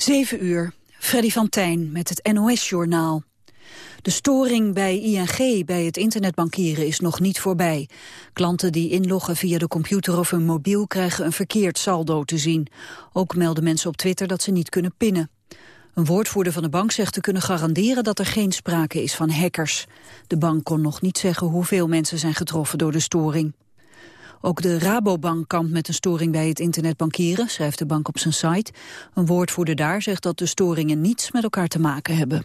7 uur, Freddy van Tijn met het NOS-journaal. De storing bij ING bij het internetbankieren is nog niet voorbij. Klanten die inloggen via de computer of hun mobiel krijgen een verkeerd saldo te zien. Ook melden mensen op Twitter dat ze niet kunnen pinnen. Een woordvoerder van de bank zegt te kunnen garanderen dat er geen sprake is van hackers. De bank kon nog niet zeggen hoeveel mensen zijn getroffen door de storing. Ook de Rabobank kampt met een storing bij het internetbankieren, schrijft de bank op zijn site. Een woordvoerder daar zegt dat de storingen niets met elkaar te maken hebben.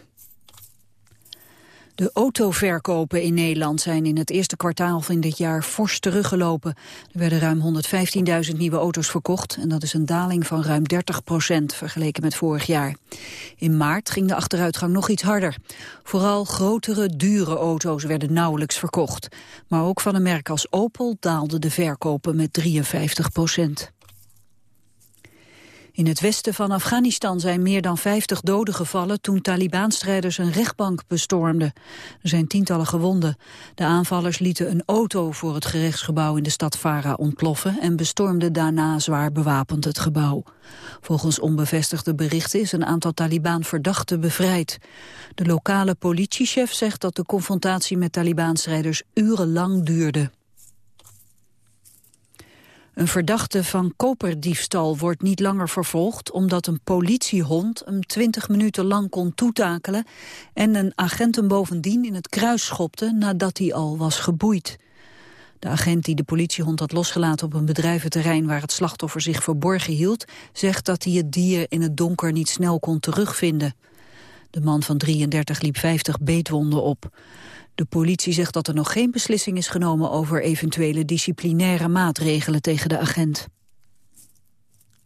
De autoverkopen in Nederland zijn in het eerste kwartaal van dit jaar fors teruggelopen. Er werden ruim 115.000 nieuwe auto's verkocht en dat is een daling van ruim 30 procent vergeleken met vorig jaar. In maart ging de achteruitgang nog iets harder. Vooral grotere, dure auto's werden nauwelijks verkocht. Maar ook van een merk als Opel daalden de verkopen met 53 procent. In het westen van Afghanistan zijn meer dan 50 doden gevallen toen Taliban-strijders een rechtbank bestormden. Er zijn tientallen gewonden. De aanvallers lieten een auto voor het gerechtsgebouw in de stad Farah ontploffen en bestormden daarna zwaar bewapend het gebouw. Volgens onbevestigde berichten is een aantal Taliban-verdachten bevrijd. De lokale politiechef zegt dat de confrontatie met Taliban-strijders urenlang duurde. Een verdachte van koperdiefstal wordt niet langer vervolgd... omdat een politiehond hem twintig minuten lang kon toetakelen... en een agent hem bovendien in het kruis schopte nadat hij al was geboeid. De agent die de politiehond had losgelaten op een bedrijventerrein... waar het slachtoffer zich verborgen hield... zegt dat hij het dier in het donker niet snel kon terugvinden. De man van 33 liep 50 beetwonden op. De politie zegt dat er nog geen beslissing is genomen over eventuele disciplinaire maatregelen tegen de agent.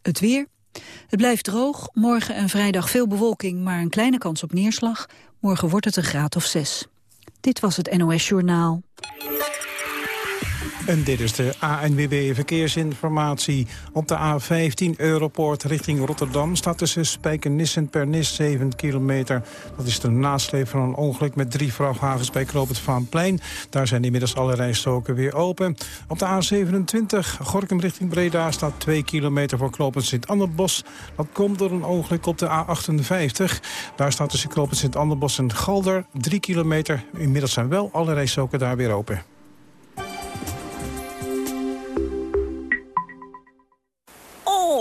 Het weer. Het blijft droog. Morgen en vrijdag veel bewolking, maar een kleine kans op neerslag. Morgen wordt het een graad of zes. Dit was het NOS Journaal. En dit is de ANWB Verkeersinformatie. Op de A15 Europoort richting Rotterdam staat tussen Spijkenisse en Pernis 7 kilometer. Dat is de nasleep van een ongeluk met drie vrachtwagens bij het Vaanplein. Daar zijn inmiddels alle rijstroken weer open. Op de A27 Gorkum richting Breda staat 2 kilometer voor Knopend Sint-Anderbos. Dat komt door een ongeluk op de A58. Daar staat tussen Knopend Sint-Anderbos en Galder 3 kilometer. Inmiddels zijn wel alle rijstroken daar weer open.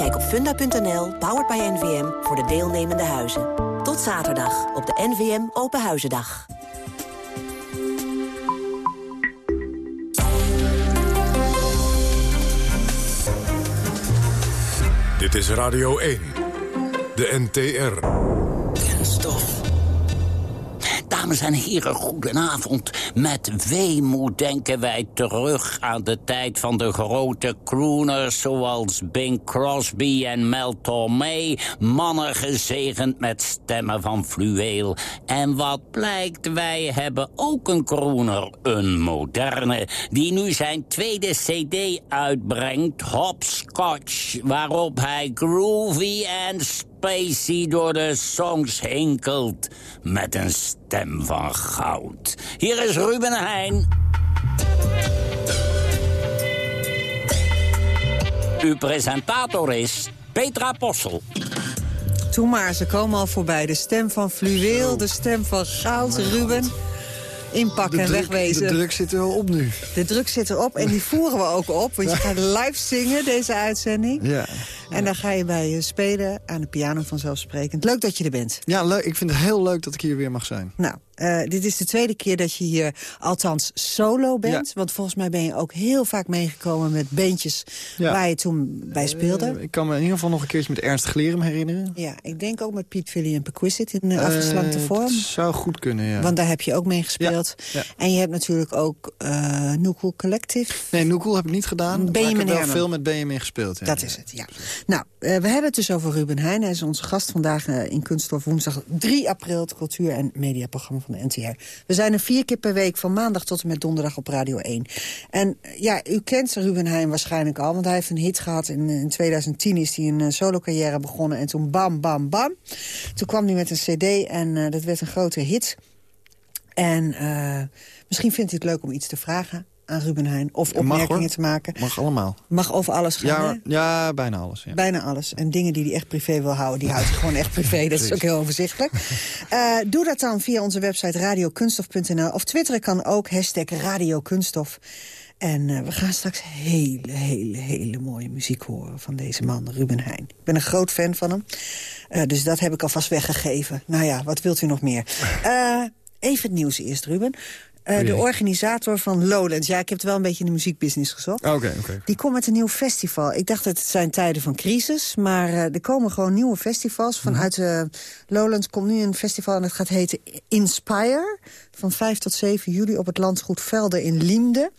Kijk op funda.nl, powered by NVM, voor de deelnemende huizen. Tot zaterdag op de NVM Open Huizendag. Dit is Radio 1, de NTR. Kenstof. Dames en heren, goedenavond. Met weemoed denken wij terug aan de tijd van de grote crooners... zoals Bing Crosby en Mel Tormé. Mannen gezegend met stemmen van fluweel. En wat blijkt, wij hebben ook een crooner, een moderne... die nu zijn tweede cd uitbrengt, Hopscotch... waarop hij groovy en Door de songs hinkelt met een stem van goud. Hier is Ruben Heijn. Uw presentator is Petra Possel. Toen maar, ze komen al voorbij. De stem van fluweel, de stem van goud, Ruben inpakken en wegwezen. De druk zit er wel op nu. De druk zit erop en die voeren we ook op. Want je gaat live zingen, deze uitzending. Ja. En dan ga je bij je spelen aan de piano vanzelfsprekend. Leuk dat je er bent. Ja, leuk. ik vind het heel leuk dat ik hier weer mag zijn. Nou, Eh, dit is de tweede keer dat je hier althans solo bent. Want volgens mij ben je ook heel vaak meegekomen met beentjes waar je toen bij speelde. Uh, ik kan me in ieder geval nog een keertje met Ernst Glerum herinneren. Ja, ik denk ook met Piet Villy en Perquisite in uh, afgeslankte vorm. Dat zou goed kunnen, ja. Want daar heb je ook mee gespeeld. Ja, En je hebt natuurlijk ook uh, Collective. Nee, Noekoel heb ik niet gedaan. Ben je ik heb wel veel met Benjamin gespeeld. Ja. Dat is het, ja. Nou, we hebben het dus over Ruben Heijn. Hij is onze gast vandaag in Kunststof woensdag 3 april. Het cultuur- en mediaprogramma van NTR. We zijn er vier keer per week van maandag tot en met donderdag op Radio 1. En ja, u kent Ruben Heijn waarschijnlijk al, want hij heeft een hit gehad. In, in 2010 is hij een solo carrière begonnen en toen bam, bam, bam. Toen kwam hij met een cd en dat werd een grote hit. En misschien vindt u het leuk om iets te vragen aan Ruben Heijn. Of opmerkingen te maken. Mag allemaal. Mag over alles gaan, Ja, ja bijna alles. Ja. Bijna alles. En dingen die hij echt privé wil houden, die houdt hij gewoon echt privé. Dat is ook heel overzichtelijk. Uh, doe dat dan via onze website radiokunstof.nl. Of twitteren kan ook, hashtag radiokunstof. En uh, we gaan straks hele, hele, hele mooie muziek horen van deze man, Ruben Heijn. Ik ben een groot fan van hem. Uh, dus dat heb ik alvast weggegeven. Nou ja, wat wilt u nog meer? Even het nieuws eerst, Ruben. Uh, de organisator van Lowlands. Ja, ik heb het wel een beetje in de muziekbusiness gezocht. Oké, okay, oké. Okay. Die komt met een nieuw festival. Ik dacht dat het zijn tijden van crisis. Maar uh, er komen gewoon nieuwe festivals. Vanuit uh, Lowlands komt nu een festival en het gaat heten Inspire. Van 5 tot 7 juli op het landgoed Velde in Liemde.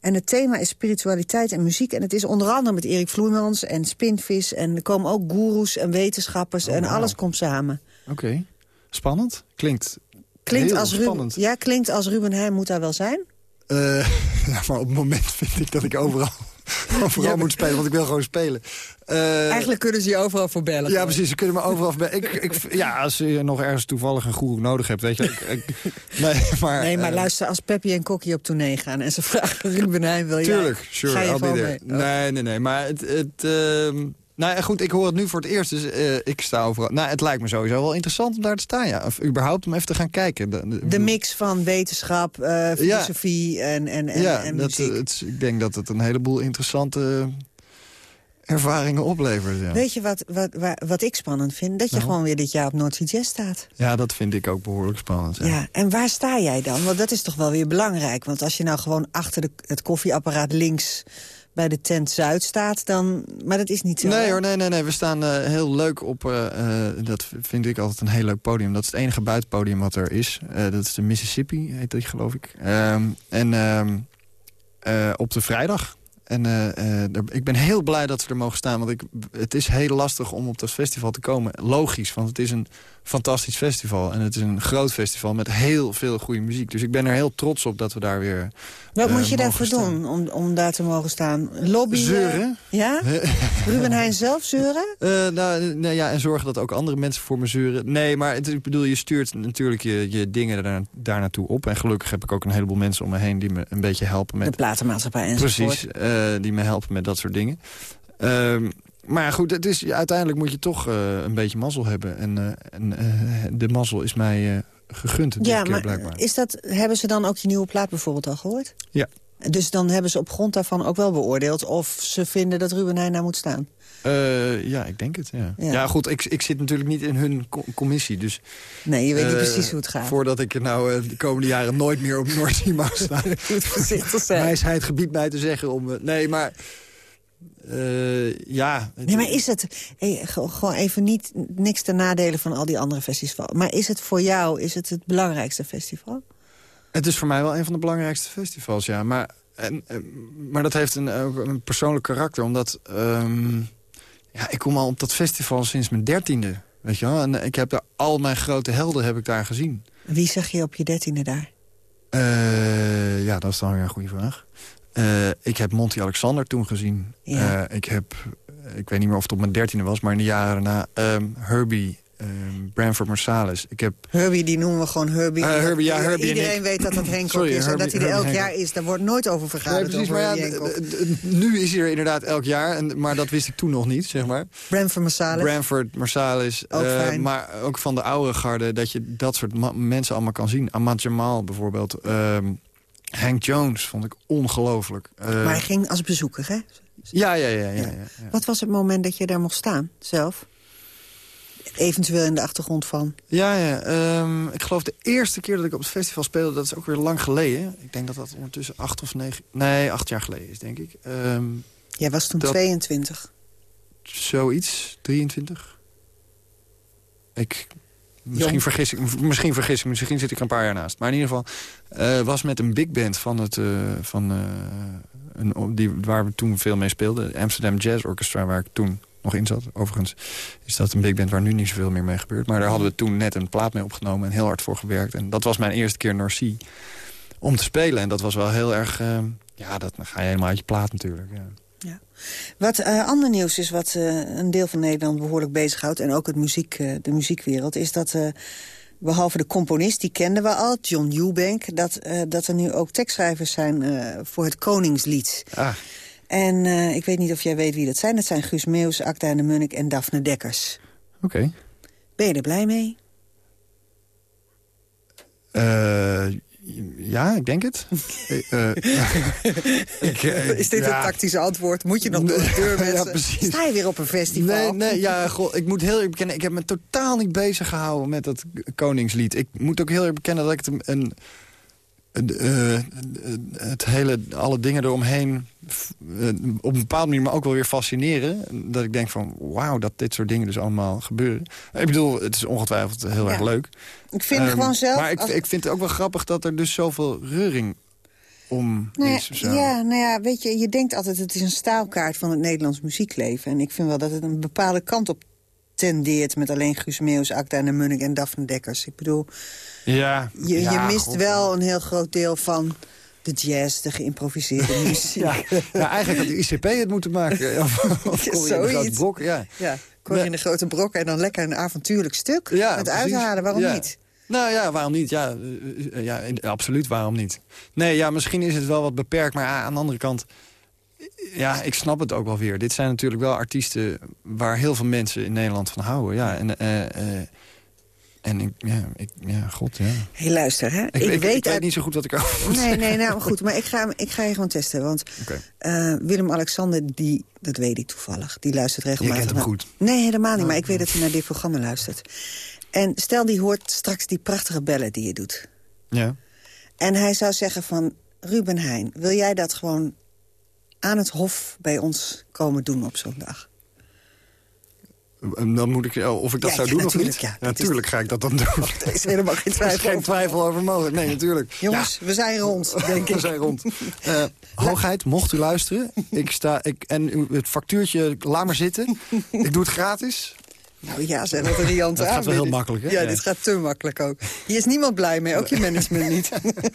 En het thema is spiritualiteit en muziek. En het is onder andere met Erik Vloeimans en Spinvis. En er komen ook goeroes en wetenschappers. Oh, en wow. alles komt samen. Oké. Okay. Spannend. Klinkt Klinkt Heel als, spannend. Ruben, ja, klinkt als Ruben Heijn moet daar wel zijn? Uh, ja, maar op het moment vind ik dat ik overal, overal ja, moet spelen, want ik wil gewoon spelen. Uh, Eigenlijk kunnen ze je overal voor bellen. Ja, gewoon. precies. Ze kunnen me overal voor bellen. Ik, ik, ja, als je nog ergens toevallig een goeroe nodig hebt, weet je. Ik, ik, nee, maar, nee, maar uh, luister, als Peppy en Kokkie op tournee gaan... en ze vragen Ruben Heijn, wil jij... Tuurlijk, sure, je I'll be there. mee? Nee, nee, nee. Maar het... het uh, nou ja, goed, ik hoor het nu voor het eerst, dus uh, ik sta overal. Nou, het lijkt me sowieso wel interessant om daar te staan, ja. Of überhaupt om even te gaan kijken. De, de, de mix van wetenschap, uh, filosofie ja. en, en, en, ja, en dat, muziek. Het, ik denk dat het een heleboel interessante ervaringen oplevert. Ja. Weet je wat, wat, wat, wat ik spannend vind? Dat je Nou? gewoon weer dit jaar op North Sea Jazz staat. Ja, dat vind ik ook behoorlijk spannend. Ja. Ja, en waar sta jij dan? Want dat is toch wel weer belangrijk. Want als je nou gewoon achter de, het koffieapparaat links bij de tent Zuid staat, dan... Maar dat is niet zo. Nee hè? hoor, nee, nee, nee. We staan uh, heel leuk op... Uh, uh, dat vind ik altijd een heel leuk podium. Dat is het enige buitenpodium wat er is. dat is de Mississippi, heet dat geloof ik. Um, en um, op de vrijdag. En ik ben heel blij dat we er mogen staan. Want ik, het is heel lastig om op dat festival te komen. Logisch, want het is een fantastisch festival. En het is een groot festival met heel veel goede muziek. Dus ik ben er heel trots op dat we daar weer Wat uh, moet je daarvoor staan. doen om, om daar te mogen staan? Lobby? Zeuren. Ja? Ruben Heijn zelf zeuren? Uh, nou, nou, ja, en zorgen dat ook andere mensen voor me zeuren. Nee, maar het, ik bedoel, je stuurt natuurlijk je, je dingen daar, daar naartoe op. En gelukkig heb ik ook een heleboel mensen om me heen die me een beetje helpen met... De platenmaatschappij enzovoort. Precies, uh, die me helpen met dat soort dingen. Uh, maar goed, het is, uiteindelijk moet je toch uh, een beetje mazzel hebben. En, uh, en uh, de mazzel is mij gegund dit ja, keer maar blijkbaar. Is dat, hebben ze dan ook je nieuwe plaat bijvoorbeeld al gehoord? Ja. Dus dan hebben ze op grond daarvan ook wel beoordeeld... of ze vinden dat Ruben Heijn daar moet staan? Uh, ja, ik denk het, ja. Ja, ja goed, ik, ik zit natuurlijk niet in hun commissie, dus... Nee, je weet uh, niet precies hoe het gaat. Voordat ik er nou uh, de komende jaren nooit meer op Noordzee mag staan. Goed voorzichtig zijn. Wijsheid gebied mij te zeggen om... nee, maar... Uh, ja. Nee, maar is het... Hey, gewoon even niet, niks ten nadelen van al die andere festivals. Maar is het voor jou is het, het belangrijkste festival? Het is voor mij wel een van de belangrijkste festivals, ja. Maar, en, maar dat heeft een, een persoonlijk karakter, omdat... Um, ja, ik kom al op dat festival sinds mijn dertiende, weet je wel. En ik heb daar al mijn grote helden heb ik daar gezien. Wie zag je op je dertiende daar? Uh, ja, dat is dan weer een goede vraag. Uh, ik heb Monty Alexander toen gezien. Ja. Uh, ik heb, ik weet niet meer of het op mijn dertiende was... maar in de jaren daarna um, Herbie, um, Branford Marsalis. Ik heb, Herbie, die noemen we gewoon Herbie. Uh, Herbie ja, Herbie Iedereen weet dat dat Henk Sorry, is Herbie, en dat hij er elk Herbie jaar is. Daar wordt nooit over vergaderd nee, precies, maar ja, Nu is hij er inderdaad elk jaar, en, maar dat wist ik toen nog niet, zeg maar. Branford Marsalis. Branford Marsalis. Ook. Maar ook van de oude garde, dat je dat soort mensen allemaal kan zien. Ahmad Jamal bijvoorbeeld... Um, Hank Jones vond ik ongelooflijk. Uh, maar hij ging als bezoeker, hè? Ja, ja, ja, ja, ja, ja. Wat was het moment dat je daar mocht staan, zelf? eventueel in de achtergrond van? Ja, ja ehm, ik geloof de eerste keer dat ik op het festival speelde... dat is ook weer lang geleden. Ik denk dat dat ondertussen acht of negen... Nee, acht jaar geleden is, denk ik. Um, Jij was toen 22? Zoiets, 23. Ik... Misschien vergis, ik, misschien vergis ik, misschien zit ik er een paar jaar naast. Maar in ieder geval, uh, was met een big band van het... Uh, van, uh, een, die, waar we toen veel mee speelden. Amsterdam Jazz Orchestra, waar ik toen nog in zat. Overigens is dat een big band waar nu niet zoveel meer mee gebeurt. Maar daar hadden we toen net een plaat mee opgenomen en heel hard voor gewerkt. En dat was mijn eerste keer Norcy om te spelen. En dat was wel heel erg... Ja, dat, dan ga je helemaal uit je plaat natuurlijk. Ja. Ja. Wat uh, ander nieuws is wat uh, een deel van Nederland behoorlijk bezighoudt... en ook het muziek, uh, de muziekwereld, is dat... behalve de componist, die kenden we al, John Eubank... dat, dat er nu ook tekstschrijvers zijn voor het Koningslied. Ah. En ik weet niet of jij weet wie dat zijn. Dat zijn Guus Meeuws, Acta en de Munnik en Daphne Dekkers. Oké. Okay. Ben je er blij mee? Ja, ik denk het. uh, ik, Is dit ja. een tactische antwoord? Moet je nog door de deur met ja, precies. Sta je weer op een festival? Nee, nee ja, goh, ik moet heel erg bekennen... ik heb me totaal niet bezig gehouden met dat Koningslied. Ik moet ook heel erg bekennen dat ik het een... een uh, het hele, alle dingen eromheen uh, op een bepaalde manier me ook wel weer fascineren. Dat ik denk van, wauw, dat dit soort dingen dus allemaal gebeuren. Ik bedoel, het is ongetwijfeld heel ja. erg leuk. Ik vind um, gewoon zelf... Maar ik, als... ik vind het ook wel grappig dat er dus zoveel reuring om nee, is. Zo. Ja, nou ja, weet je, je denkt altijd het is een staalkaart van het Nederlands muziekleven. En ik vind wel dat het een bepaalde kant op tendeert... met alleen Guus Meeuws, Acta en de Munnik en Daphne Dekkers. Ik bedoel, ja, je, ja, je mist God, wel een heel groot deel van de jazz, de geïmproviseerde muziek. ja, ja, eigenlijk had de ICP het moeten maken. Of, of Ja, Corrie in de Grote zoiets. Brok, ja. Ja, Corrie in de Grote Brok en dan lekker een avontuurlijk stuk. Ja, met precies. uithalen, waarom Ja. niet? Nou ja, waarom niet? Ja, eh, ja, in- absoluut, waarom niet? Nee, ja, misschien is het wel wat beperkt, maar ja, aan de andere kant... Ja, ik snap het ook wel weer. Dit zijn natuurlijk wel artiesten waar heel veel mensen in Nederland van houden. Ja, en, eh, eh, en ik, ja, ik, ja, god, ja. Hé, hey, luister, hè. Ik, ik, ik weet uit- niet zo goed wat ik over Nee, nee, nou goed, maar ik ga, ik ga je gewoon testen. Want eh, Willem-Alexander, die, dat weet ik toevallig, die luistert Je regelmatig. kent hem goed. Nee, helemaal niet, maar ik weet dat hij naar dit programma luistert. En stel, die hoort straks die prachtige bellen die je doet. Ja. En hij zou zeggen van, Ruben Heijn, wil jij dat gewoon aan het hof bij ons komen doen op zondag? En Dan moet ik, oh, of ik dat Ja, zou ja, doen of natuurlijk, niet? ja, is- natuurlijk ga ik dat dan doen. Er is helemaal geen twijfel geen over. twijfel over mogelijk. Nee, natuurlijk. Jongens, we zijn rond, denk We ik. zijn rond. Eh, hoogheid, mocht u luisteren. Ik sta, ik, en het factuurtje, laat maar zitten. Ik doe het gratis. Nou ja, zeg wat een riante Dat gaat wel heel makkelijk, hè? Ja, Ja. dit gaat te makkelijk ook. Hier is niemand blij mee, ook je management niet.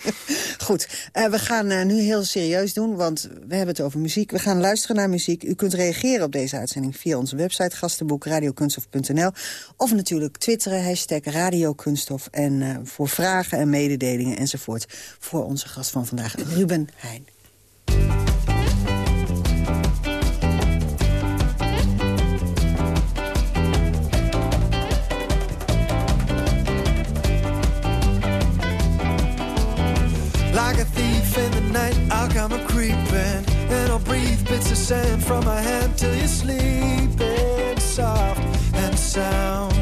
Goed, eh, we gaan eh, nu heel serieus doen, want we hebben het over muziek. We gaan luisteren naar muziek. U kunt reageren op deze uitzending via onze website... gastenboek radiokunstof.nl of natuurlijk twitteren, hashtag radiokunstof... en eh, voor vragen en mededelingen enzovoort... voor onze gast van vandaag, Ruben Heijn. Sand from my hand till you're sleeping soft and sound.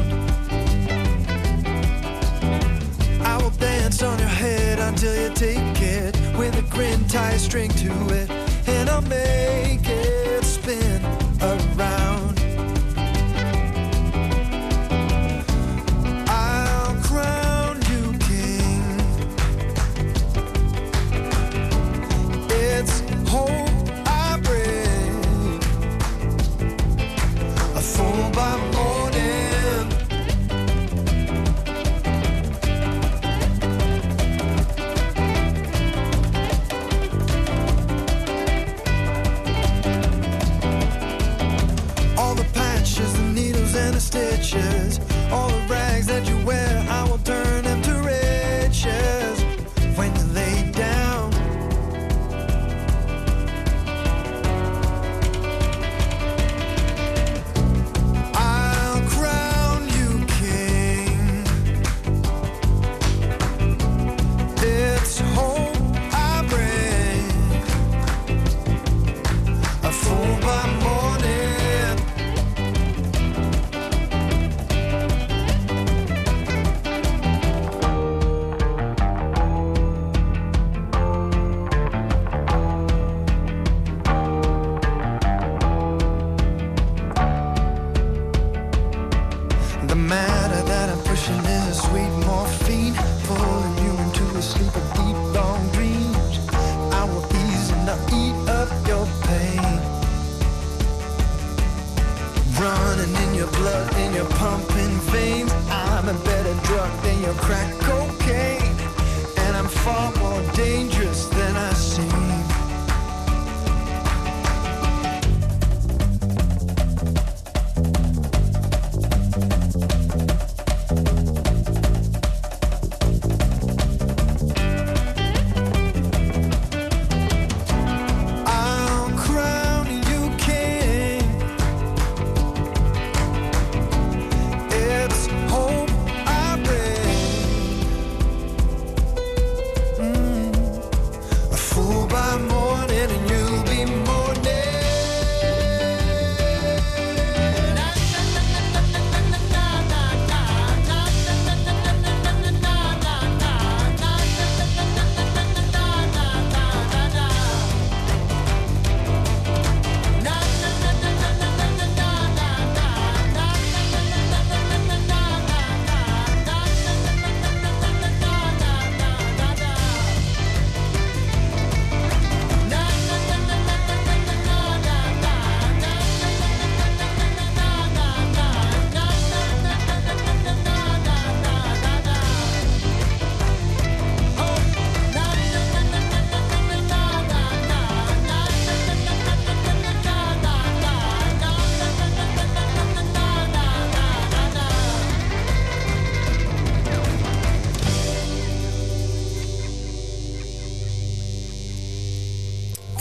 I will dance on your head until you take it. With a grin, tie string to it. And I'll make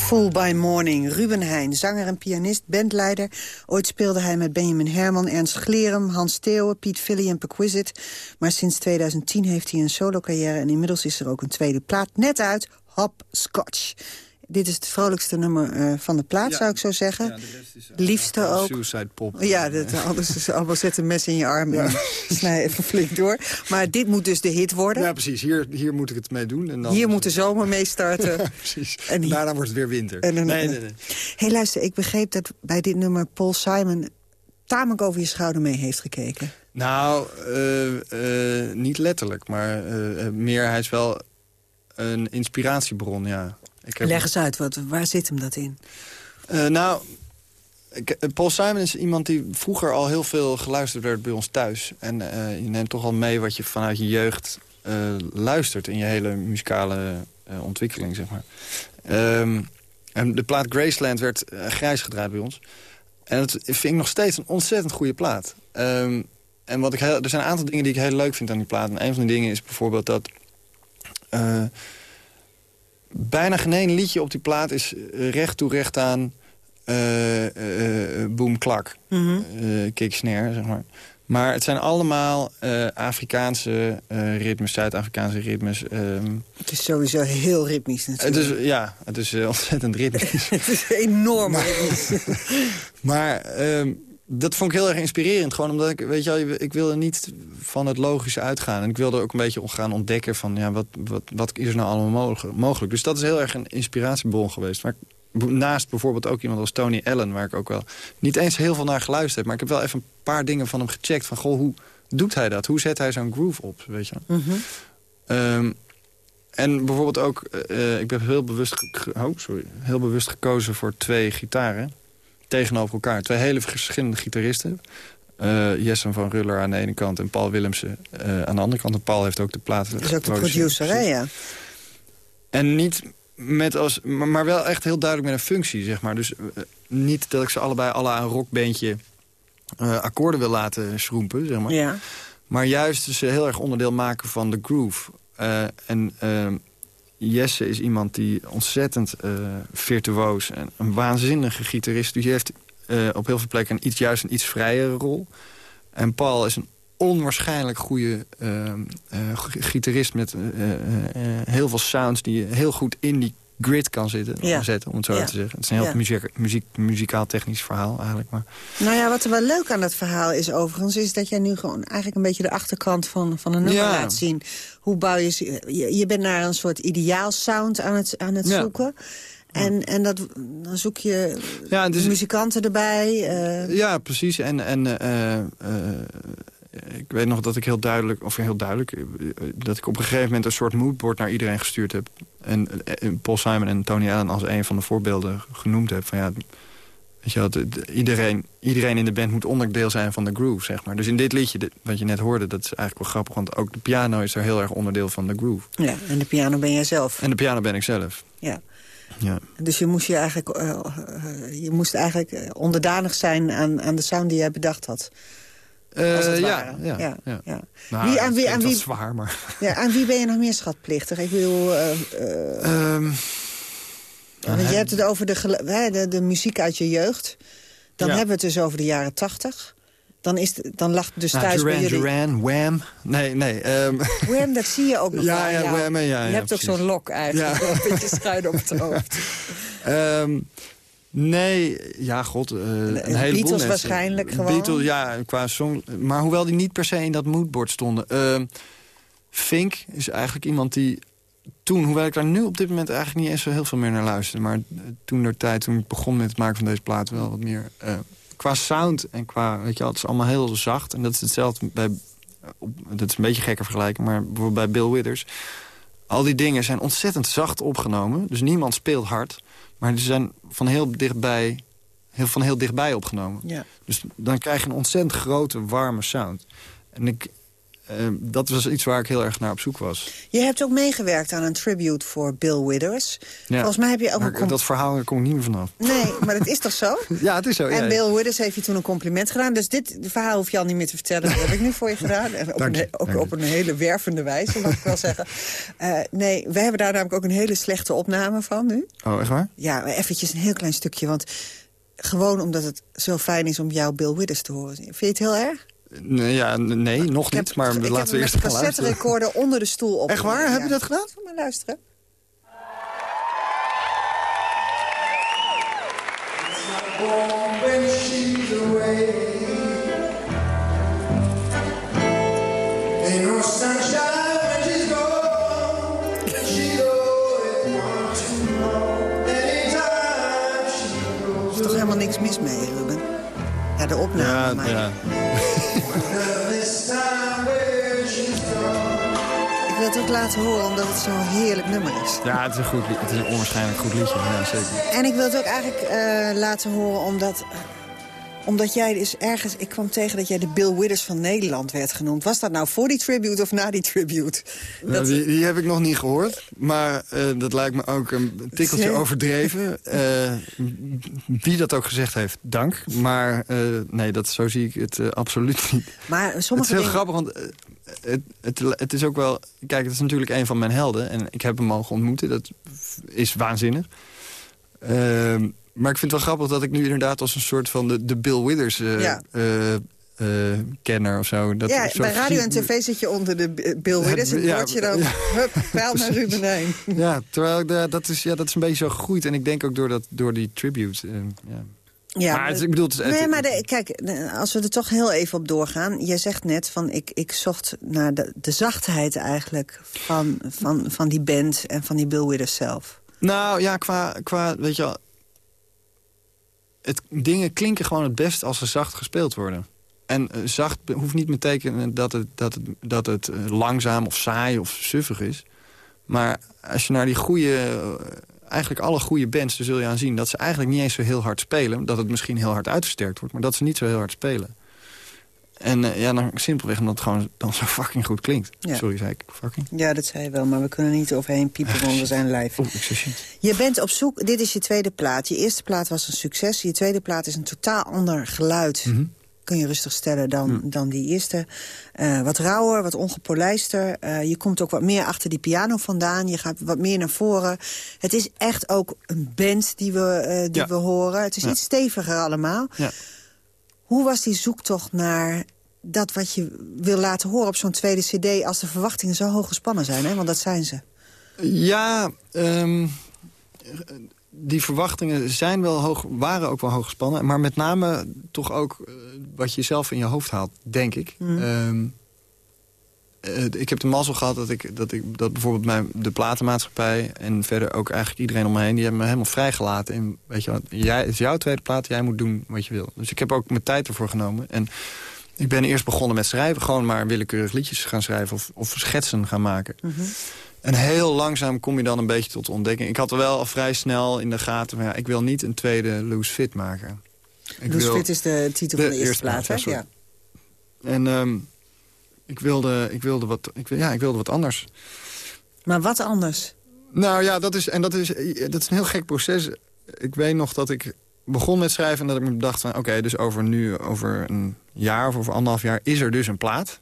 Full by Morning. Ruben Heijn, zanger en pianist, bandleider. Ooit speelde hij met Benjamin Herman, Ernst Glerum, Hans Theeuwen, Piet Villy en Perquisite. Maar sinds 2010 heeft hij een solo-carrière... en inmiddels is er ook een tweede plaat net uit, Hop Scotch. Dit is het vrolijkste nummer eh, van de plaat, zou ik zo zeggen. Liefste ook. Suicide pop. Ja, dat, anders is allemaal zet een mes in je arm en snij even flink door. Maar dit moet dus de hit worden. Ja, precies. Hier, hier moet ik het mee doen. En dan... Hier moet de zomer mee starten. precies. En hier- Daarna wordt het weer winter. En dan- nee, nee, nee. hey, luister, ik begreep dat bij dit nummer Paul Simon... tamelijk over je schouder mee heeft gekeken. Nou, eh, eh, niet letterlijk, maar eh, eh, meer, hij is wel een inspiratiebron, ja. Ik heb- Leg eens uit, wat, waar zit hem dat in? Eh, nou, ik- eh, Paul Simon is iemand die vroeger al heel veel geluisterd werd bij ons thuis. En eh, je neemt toch al mee wat je vanuit je jeugd luistert... in je hele muzikale ontwikkeling, zeg maar. Ehm, en de plaat Graceland werd grijs gedraaid bij ons. En dat vind ik nog steeds een ontzettend goede plaat. Ehm, en wat ik heel, er zijn een aantal dingen die ik heel leuk vind aan die plaat. En een van die dingen is bijvoorbeeld dat... bijna geen één liedje op die plaat is eh, recht toe recht aan boom klak. Mhm. eh, kick snare, zeg maar. Maar het zijn allemaal eh, Afrikaanse eh, ritmes, Zuid-Afrikaanse ritmes. ehm. Het is sowieso heel ritmisch het natuurlijk. is, ja, het is ontzettend ritmisch. het is enorm ritmisch. Maar dat vond ik heel erg inspirerend. Gewoon omdat ik, weet je wel, ik wilde niet van het logische uitgaan. En ik wilde ook een beetje gaan ontdekken van, ja, wat, wat, wat is er nou allemaal mogelijk. Dus dat is heel erg een inspiratiebron geweest. Maar naast bijvoorbeeld ook iemand als Tony Allen... waar ik ook wel niet eens heel veel naar geluisterd heb... maar ik heb wel even een paar dingen van hem gecheckt. Van, goh, hoe doet hij dat? Hoe zet hij zo'n groove op, weet je? Mhm. Ehm, en bijvoorbeeld ook, eh, eh, ik ben heel bewust, oh, sorry, heel bewust gekozen voor twee gitaren. Tegenover elkaar. Twee hele verschillende gitaristen. Eh Jessen van Ruller aan de ene kant en Paul Willemsen eh, aan de andere kant. En Paul heeft ook de platen Dat is ook de producer, hè, ja. En niet met als, maar maar wel echt heel duidelijk met een functie, zeg maar. Dus eh, niet dat ik ze allebei alle aan een rockbandje akkoorden wil laten schroempen, zeg maar. Ja. Maar juist ze heel erg onderdeel maken van de groove. En eh, Jesse is iemand die ontzettend eh, virtuoos en een waanzinnige gitarist. Dus die heeft eh, op heel veel plekken een iets, juist een iets vrijere rol. En Paul is een onwaarschijnlijk goede eh, gitarist met heel veel sounds... die je heel goed in die grid kan zitten, Ja. zetten, om het zo Ja. te zeggen. Het is een heel Ja. muziek, muziek, muzikaal-technisch verhaal eigenlijk. Maar Nou ja, wat er wel leuk aan dat verhaal is overigens... is dat jij nu gewoon eigenlijk een beetje de achterkant van, van een nummer laat zien. Hoe bouw je... Je, je bent naar een soort ideaal sound aan het, aan het Ja. zoeken. En, en dat, dan zoek je Ja, dus- muzikanten erbij. eh, Ja, precies. En, en eh, eh, ik weet nog dat ik heel duidelijk, of heel duidelijk... eh, dat ik op een gegeven moment een soort moodboard naar iedereen gestuurd heb. En eh, Paul Simon en Tony Allen als een van de voorbeelden genoemd heb. Van ja, Weet je de- iedereen, iedereen in de band moet onderdeel zijn van de groove, zeg maar. Dus in dit liedje, dit- wat je net hoorde, dat is eigenlijk wel grappig... want ook de piano is er heel erg onderdeel van de groove. Ja, en de piano ben jij zelf. En de piano ben ik zelf. Ja. Ja. Dus je moest, je eigenlijk, eh, eh, je moest eigenlijk eh, onderdanig zijn aan, aan de sound die jij bedacht had. Eh, ja, ja, ja, ja. ja. Nou, Wie- aan dat wie- klinkt aan wel wie- zwaar, maar... Ja, aan wie ben je nog meer schatplichtig? Ik bedoel, eh, eh, Ehm, want je hebt het over de, de, de muziek uit je jeugd. Dan Ja. hebben we het dus over de jaren tachtig. Dan, is de- dan lag dus nou, thuis Duran bij jullie... Duran, Wham. Nee, nee. ehm, Wham, dat zie je ook nog Ja, wel. ja, Wham, ja, Je hebt ook zo'n lok eigenlijk, een beetje schuin op het hoofd. Ehm, nee, ja, god, eh een heleboel Beatles waarschijnlijk gewoon. Beatles, ja, qua song. Maar hoewel die niet per se in dat moodboard stonden. Ehm Fink is eigenlijk iemand die toen, hoewel ik daar nu op dit moment eigenlijk niet eens zo heel veel meer naar luisterde. Maar eh, toen der tijd, toen ik begon met het maken van deze plaat, wel wat meer. eh, qua sound en qua, weet je wel, het is allemaal heel zacht. En dat is hetzelfde bij, dat is een beetje gekker vergelijken, maar bijvoorbeeld bij Bill Withers. Al die dingen zijn ontzettend zacht opgenomen. Dus niemand speelt hard. Maar die zijn van heel dichtbij, heel, van heel dichtbij opgenomen. Ja. Dus dan krijg je een ontzettend grote, warme sound. En ik, eh, dat was iets waar ik heel erg naar op zoek was. Je hebt ook meegewerkt aan een tribute voor Bill Withers. Ja. Volgens mij heb je ook een... dat verhaal daar kom ik niet meer vanaf. Nee, maar dat is toch zo? Ja, het is zo. En ja. Bill Withers heeft je toen een compliment gedaan. Dus dit verhaal hoef je al niet meer te vertellen. Dat heb ik nu voor je gedaan. En op een, ook op een hele wervende wijze, mag ik wel zeggen. Eh, nee, we hebben daar namelijk ook een hele slechte opname van nu. Oh, echt waar? Ja, eventjes een heel klein stukje. Want gewoon omdat het zo fijn is om jouw Bill Withers te horen. Vind je het heel erg? Nee, ja, nee nog Ik heb- niet. Maar ik heb laten we eerst gaan luisteren. cassette-recorder onder de stoel op. Echt waar? Heb je dat gedaan? Ga maar luisteren. Er is toch helemaal niks mis mee? Ja, de opname. Ja, maar ja. Ik wil het ook laten horen omdat het zo'n heerlijk nummer is. ja, het is een goed. Het is een onwaarschijnlijk goed liedje. Ja, zeker. En ik wil het ook eigenlijk eh, laten horen omdat... omdat jij dus ergens... Ik kwam tegen dat jij de Bill Withers van Nederland werd genoemd. Was dat nou voor die tribute of na die tribute? Nou, die, die heb ik nog niet gehoord. Maar eh, dat lijkt me ook een tikkeltje overdreven. Eh, wie dat ook gezegd heeft, dank. Maar eh, nee, dat, zo zie ik het absoluut niet. Maar Het sommige is heel dingen... grappig, want het, het, het is ook wel... Kijk, het is natuurlijk een van mijn helden. En ik heb hem mogen ontmoeten. Dat is waanzinnig. Ehm, maar ik vind het wel grappig dat ik nu inderdaad als een soort van de, de Bill Withers... eh, Ja. eh, eh, kenner of zo. Dat ja, zo bij radio en tv zit je onder de Bill Withers... en word je dan, ja. hup, pijl naar Ruben. Ja, terwijl dat, is, ja, dat is een beetje zo gegroeid. En ik denk ook door, dat, door die tribute. ja. Ja, maar het, ik bedoel, het, het- nee, maar de- kijk, als we er toch heel even op doorgaan. Je zegt net van ik, ik zocht naar de, de zachtheid eigenlijk van, van, van die band en van die Bill Withers zelf. Nou ja, qua, qua weet je wel... Het, dingen klinken gewoon het best als ze zacht gespeeld worden. En eh, zacht hoeft niet te betekenen dat het, dat het, dat het eh, langzaam of saai of suffig is. Maar als je naar die goede... eh, eigenlijk alle goede bands, daar zul je aan zien... dat ze eigenlijk niet eens zo heel hard spelen. Dat het misschien heel hard uitversterkt wordt, maar dat ze niet zo heel hard spelen. En eh, ja, dan simpelweg omdat het gewoon dan zo fucking goed klinkt. Ja. Sorry, zei ik fucking. Ja, dat zei je wel, maar we kunnen niet overheen piepen onder zijn lijf. Oeh, ik zei shit. Je bent op zoek, dit is je tweede plaat. Je eerste plaat was een succes. Je tweede plaat is een totaal ander geluid. Mhm. Kun je rustig stellen dan, dan die eerste. Eh, wat rauwer, wat ongepolijster. Eh, je komt ook wat meer achter die piano vandaan. Je gaat wat meer naar voren. Het is echt ook een band die we, die Ja. we horen. Het is Ja. iets steviger allemaal. Ja. Hoe was die zoektocht naar dat wat je wil laten horen op zo'n tweede cd... als de verwachtingen zo hoog gespannen zijn, hè? want dat zijn ze. Ja, ehm, die verwachtingen zijn wel hoog, waren ook wel hoog gespannen. Maar met name toch ook eh, wat je zelf in je hoofd haalt, denk ik. Ehm, eh, ik heb de mazzel gehad dat, ik, dat, ik, dat bijvoorbeeld mijn, de platenmaatschappij... en verder ook eigenlijk iedereen om me heen... die hebben me helemaal vrijgelaten. In, weet je wat, jij, het is jouw tweede plaat, jij moet doen wat je wil. Dus ik heb ook mijn tijd ervoor genomen. En ik ben eerst begonnen met schrijven. Gewoon maar willekeurig liedjes gaan schrijven of, of schetsen gaan maken. En heel langzaam kom je dan een beetje tot ontdekking. Ik had er wel al vrij snel in de gaten van... Ja, ik wil niet een tweede Loose Fit maken. Ik wil- Split is de titel de van de eerste eerste plaat, hè? ja. En ehm, ik, wilde, ik, wilde wat, ik, ja, ik wilde wat anders. Maar wat anders? Nou ja, dat is, en dat is, dat is een heel gek proces. Ik weet nog dat ik begon met schrijven en dat ik me bedacht van... oké, dus over nu, over een jaar of over anderhalf jaar is er dus een plaat.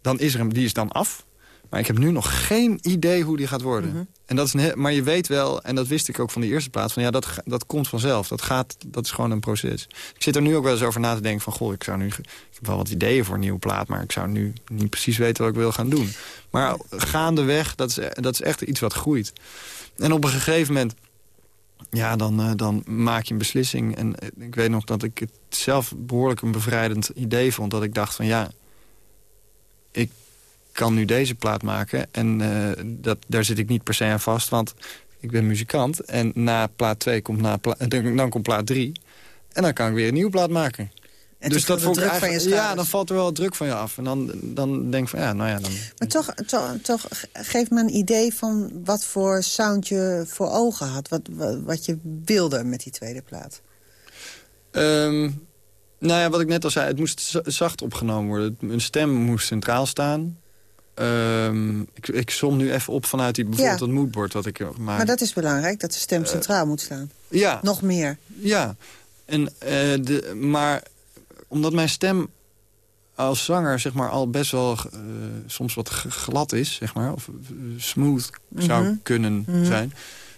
Dan is er een, die is dan af. Maar ik heb nu nog geen idee hoe die gaat worden. Mhm. En dat is een, maar je weet wel, en dat wist ik ook van die eerste plaat... van ja, dat, dat komt vanzelf. Dat, gaat, dat is gewoon een proces. Ik zit er nu ook wel eens over na te denken van... goh, ik, zou nu, ik heb wel wat ideeën voor een nieuwe plaat... maar ik zou nu niet precies weten wat ik wil gaan doen. Maar gaandeweg, dat is, dat is echt iets wat groeit. En op een gegeven moment, ja, dan, eh, dan maak je een beslissing. En eh, ik weet nog dat ik het zelf behoorlijk een bevrijdend idee vond. Dat ik dacht van ja, ik kan nu deze plaat maken. En eh, dat, daar zit ik niet per se aan vast, want ik ben muzikant. En na plaat 2 komt, na pla- dan, dan komt plaat 3. En dan kan ik weer een nieuwe plaat maken. En viel de vond druk van je schouders. Ja, dan valt er wel druk van je af. En dan, dan denk ik van ja, nou ja, dan... Maar toch, toch, toch geef me een idee van wat voor sound je voor ogen had. Wat, wat, wat je wilde met die tweede plaat. Ehm, nou ja, wat ik net al zei, het moest zacht opgenomen worden. Mijn stem moest centraal staan. Ehm, ik, ik som nu even op vanuit die, bijvoorbeeld Ja. dat moodboard wat ik gemaakt. Maar dat is belangrijk, dat de stem centraal moet staan. ja, Nog meer. ja. En, eh, de, maar omdat mijn stem als zanger zeg maar, al best wel eh, soms wat glad is, zeg maar, of eh, smooth zou Mhm. kunnen Mhm. zijn,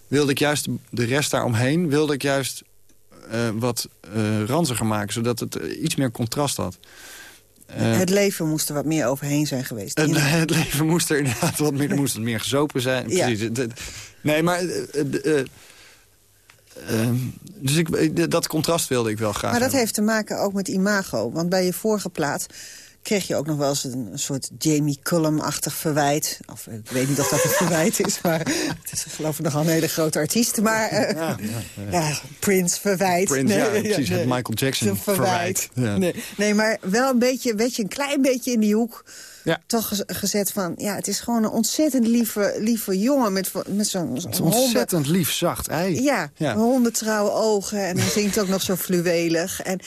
wilde ik juist de- rest daaromheen, wilde ik juist wat ranziger maken, zodat het iets meer contrast had. Eh, het leven moest er wat meer overheen zijn geweest. het, het leven moest er inderdaad wat meer, er moest het meer gezopen zijn. Precies. Nee, maar... eh, eh, eh, ehm, dus ik, dat contrast wilde ik wel graag Maar dat hebben. heeft te maken ook met imago. Want bij je vorige plaat kreeg je ook nog wel eens een, een soort Jamie Cullum-achtig verwijt. Of ik weet niet of dat een verwijt is, maar het is geloof ik nogal een hele grote artiest. Maar eh, Ja, ja, ja. ja, Prince verwijt. Prince, ja, precies, het nee. Michael Jackson verwijt. Ja. Nee, nee, maar wel een beetje, weet je, een klein beetje in die hoek Ja. toch gez- gezet van... ja, het is gewoon een ontzettend lieve, lieve jongen met, met zo'n honden... ontzettend lief, zacht ei. Ja, Ja. hondentrouwe ogen en hij zingt ook nog zo fluwelig. En,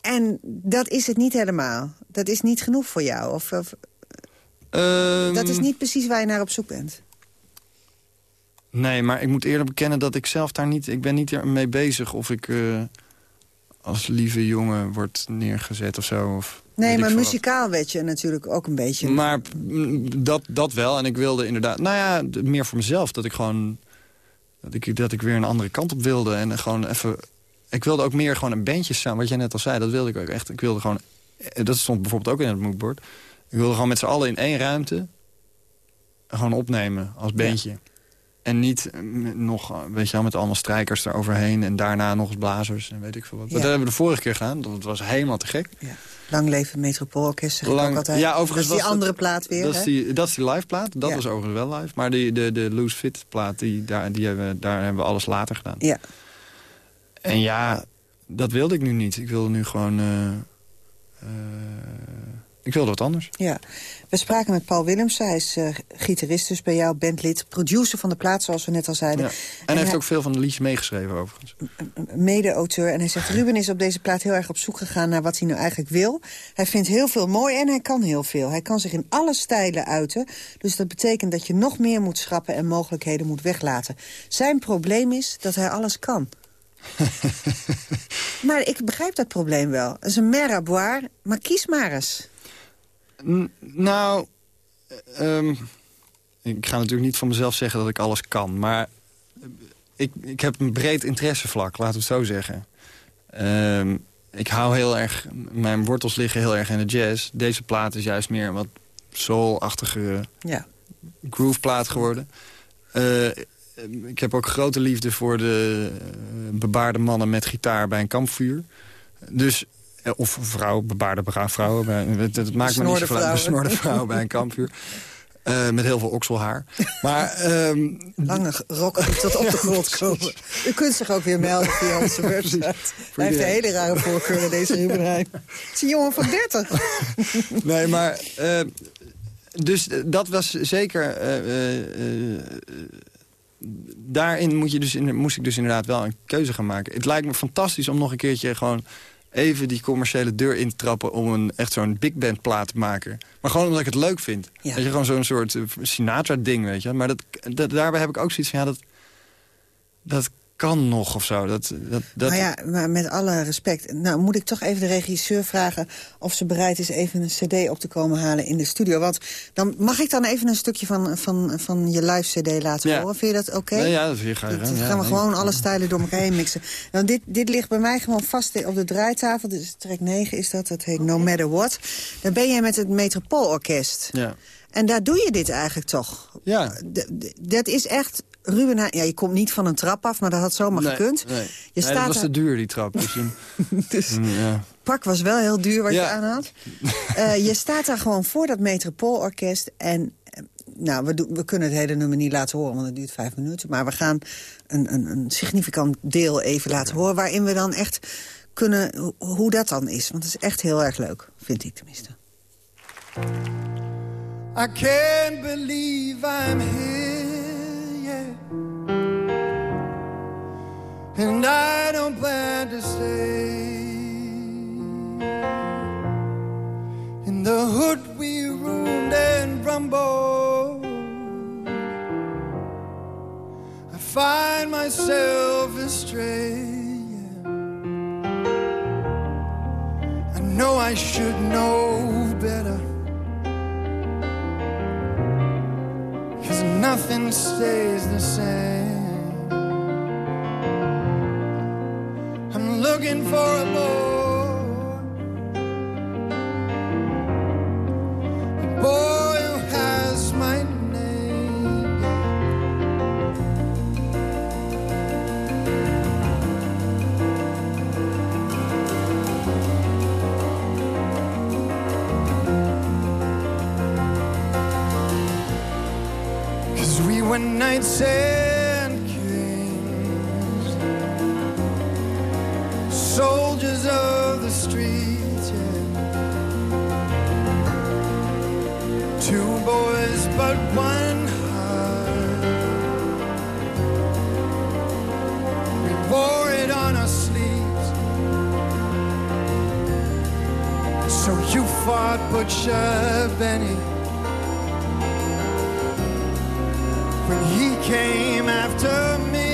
en dat is het niet helemaal. Dat is niet genoeg voor jou. Of, of- Ehm, dat is niet precies waar je naar op zoek bent. Nee, maar ik moet eerlijk bekennen dat ik zelf daar niet... Ik ben niet mee bezig of ik eh, als lieve jongen word neergezet of zo. Of Nee, maar wat. muzikaal werd je natuurlijk ook een beetje... Maar mm, dat, dat wel. En ik wilde inderdaad... Nou ja, meer voor mezelf. Dat ik gewoon... Dat ik, dat ik weer een andere kant op wilde. En gewoon even... Ik wilde ook meer gewoon een bandje staan. Wat jij net al zei, dat wilde ik ook echt. Ik wilde gewoon... eh, Dat stond bijvoorbeeld ook in het moodboard. Ik wilde gewoon met z'n allen in één ruimte... Gewoon opnemen als bandje. En niet eh, nog, eh, weet je wel, met allemaal strijkers eroverheen... en daarna nog eens blazers en weet ik veel wat. Ja. Dat hebben we de vorige keer gedaan. Dat was helemaal te gek. Ja. Lang leven Metropoolorkest, zeg ik ook altijd. Ja, overigens dat is die andere dat- plaat weer, dat is, die, dat is die live plaat. Dat was overigens wel live. Maar die, de, de Loose Fit plaat, die, daar, die hebben, daar hebben we alles later gedaan. Ja. En ja, dat wilde ik nu niet. Ik wilde nu gewoon... eh, eh, ik wilde wat anders. Ja, we spraken met Paul Willemsen. Hij is eh, gitarist dus bij jou, bandlid. Producer van de plaat, zoals we net al zeiden. Ja. En hij heeft ook veel van de liedjes meegeschreven overigens. mede-auteur. En hij zegt, Ruben is op deze plaat heel erg op zoek gegaan naar wat hij nou eigenlijk wil. Hij vindt heel veel mooi en hij kan heel veel. Hij kan zich in alle stijlen uiten. Dus dat betekent dat je nog meer moet schrappen en mogelijkheden moet weglaten. Zijn probleem is dat hij alles kan. maar ik begrijp dat probleem wel. Het is een mer à boire, maar kies maar eens. N- nou, eh, ehm, ik ga natuurlijk niet van mezelf zeggen dat ik alles kan. Maar eh, ik, ik heb een breed interessevlak, laten we het zo zeggen. Ehm, ik hou heel erg, mijn wortels liggen heel erg in de jazz. Deze plaat is juist meer een wat soul-achtige Ja. grooveplaat geworden. Eh, ik heb ook grote liefde voor de eh, bebaarde mannen met gitaar bij een kampvuur. Dus, eh, of vrouw, bebaarde vrouwen. Bij, het, het maakt me niet uit. vrouwen. Besnorde vrouwen bij een kampvuur. Eh, met heel veel okselhaar. Maar, ehm, Lange rokken die tot op de grond komen. U kunt zich ook weer melden via onze website. Hij heeft een hele rare voorkeur, deze Ruben Heijn. Het is een jongen van 30. nee, maar... eh, dus eh, dat was zeker... eh, eh, eh, daarin moet je dus in, moest ik dus inderdaad wel een keuze gaan maken. Het lijkt me fantastisch om nog een keertje gewoon even die commerciële deur in te trappen... om een, echt zo'n big band plaat te maken. Maar gewoon omdat ik het leuk vind. Dat je gewoon zo'n soort eh, Sinatra-ding, weet je. Maar dat, dat, daarbij heb ik ook zoiets van... Ja, dat, dat kan nog of zo. Dat, dat, dat... Maar ja, maar met alle respect. Nou, moet ik toch even de regisseur vragen... of ze bereid is even een cd op te komen halen in de studio. Want dan mag ik dan even een stukje van, van, van je live cd laten horen. Vind je dat oké? Ja, ja, dat vind je graag. Dan ja, gaan we nee. gewoon alle stijlen door elkaar heen mixen. Nou, dit, dit ligt bij mij gewoon vast op de draaitafel. Dus track 9 is dat. Dat heet No Matter What. Dan ben je met het Metropoolorkest. Ja. En daar doe je dit eigenlijk toch? Ja. D- dat is echt... Ruben, ja, je komt niet van een trap af, maar dat had zomaar Nee, gekund. Nee, Je Nee, staat dat was te duur, die trap. Dus, Dus Mm, ja. pak was wel heel duur wat Ja. je aan had. Eh, je staat daar gewoon voor dat Metropoolorkest. En eh, nou, we, doen- we kunnen het hele nummer niet laten horen, want het duurt vijf minuten. Maar we gaan een, een, een significant deel even laten horen... waarin we dan echt kunnen, ho- hoe dat dan is. Want het is echt heel erg leuk, vind ik tenminste. I can't believe I'm here, And I don't plan to stay. In the hood we roomed and rumbled. I find myself astray. I know I should know better. Nothing stays the same. I'm looking for a boy, Butcher Benny. when he came after me.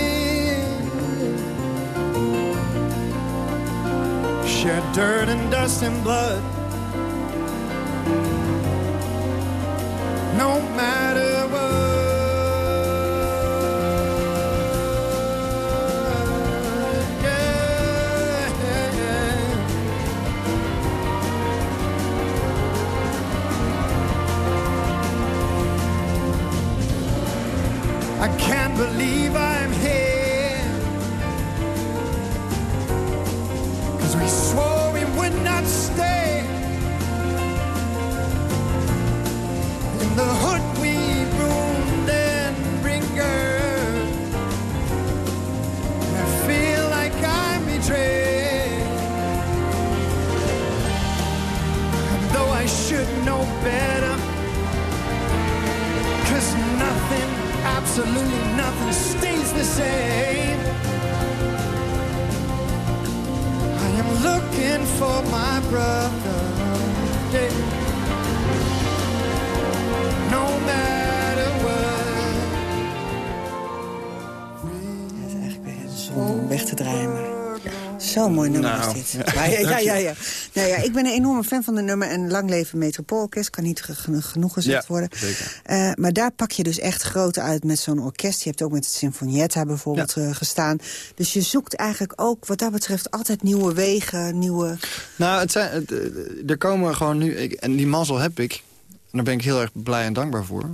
Shed dirt and dust and blood. Zo'n mooi nummer Nou, is dit. ja. Ja, ja, ja. Nou ja, ik ben een enorme fan van de nummer en Lang Leven Metropoolorkest. Kan niet ge- genoeg gezegd worden. zeker. Eh, maar daar pak je dus echt grote uit met zo'n orkest. Je hebt ook met het Sinfonietta bijvoorbeeld eh, gestaan. Dus je zoekt eigenlijk ook wat dat betreft altijd nieuwe wegen, nieuwe... Nou, het zijn, het, eh, er komen gewoon nu... Ik, en die mazzel heb ik. En daar ben ik heel erg blij en dankbaar voor.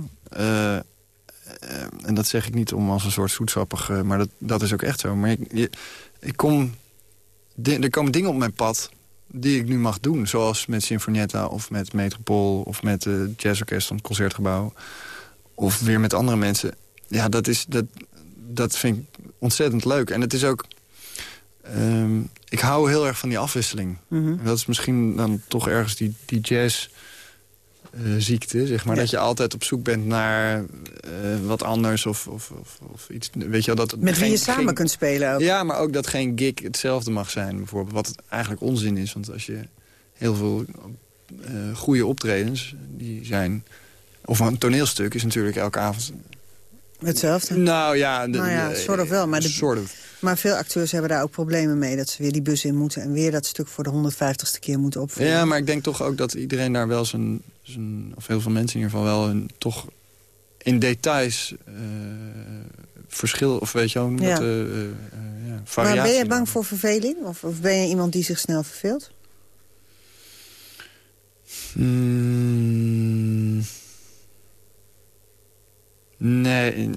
En dat zeg ik niet om als een soort zoetsappig... maar dat, dat is ook echt zo. Maar ik, je- ik kom... er komen dingen op mijn pad die ik nu mag doen. Zoals met Sinfonietta of met Metropool... of met het jazzorkest van het Concertgebouw. Of weer met andere mensen. Ja, dat, is, dat, dat vind ik ontzettend leuk. En het is ook... ehm, ik hou heel erg van die afwisseling. Mhm. En dat is misschien dan toch ergens die, die jazz... ziekte, zeg maar. Ja. Dat je altijd op zoek bent naar eh, wat anders of, of, of, of iets. Weet je wel, dat Met wie geen- je samen geen- kunt spelen ook. Ja, maar ook dat geen gig hetzelfde mag zijn, bijvoorbeeld. Wat eigenlijk onzin is, want als je heel veel eh goede optredens, die zijn... Of een toneelstuk is natuurlijk elke avond... Hetzelfde. Nou ja, de- Nou ja, soort of wel. Maar, de, sort of. maar veel acteurs hebben daar ook problemen mee. Dat ze weer die bus in moeten en weer dat stuk voor de 150ste keer moeten opvoeren. Ja, maar ik denk toch ook dat iedereen daar wel zijn... zijn of heel veel mensen in ieder geval wel... Een, toch in details eh, verschil... Of weet je wel, Ja. eh, ja, maar variatie. ben je bang voor verveling? Of, of ben je iemand die zich snel verveelt? Mm. Nee,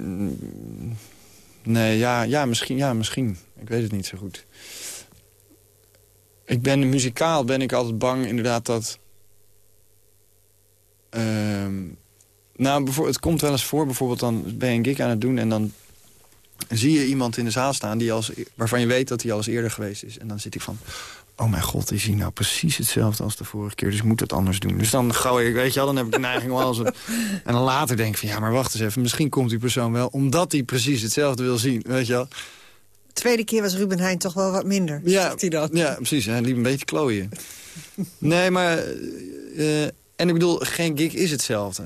nee ja, ja, misschien, ja, misschien. Ik weet het niet zo goed. Ik ben muzikaal ben ik altijd bang inderdaad dat... ehm, nou, bijvoorbeeld, het komt wel eens voor, bijvoorbeeld dan ben je een gig aan het doen... en dan zie je iemand in de zaal staan die als, waarvan je weet dat hij al eens eerder geweest is. En dan zit hij van, oh mijn god, is hij nou precies hetzelfde als de vorige keer. Dus ik moet het anders doen. Dus dan gooi ik, weet je wel, dan heb ik de neiging om alles... En dan later denk ik van, ja, maar wacht eens even. Misschien komt die persoon wel omdat hij precies hetzelfde wil zien, weet je wel. Tweede keer was Ruben Heijn toch wel wat minder, Ja, zegt hij dan. ja precies. Hij liep een beetje klooien. nee, maar... eh, en ik bedoel, geen gig is hetzelfde.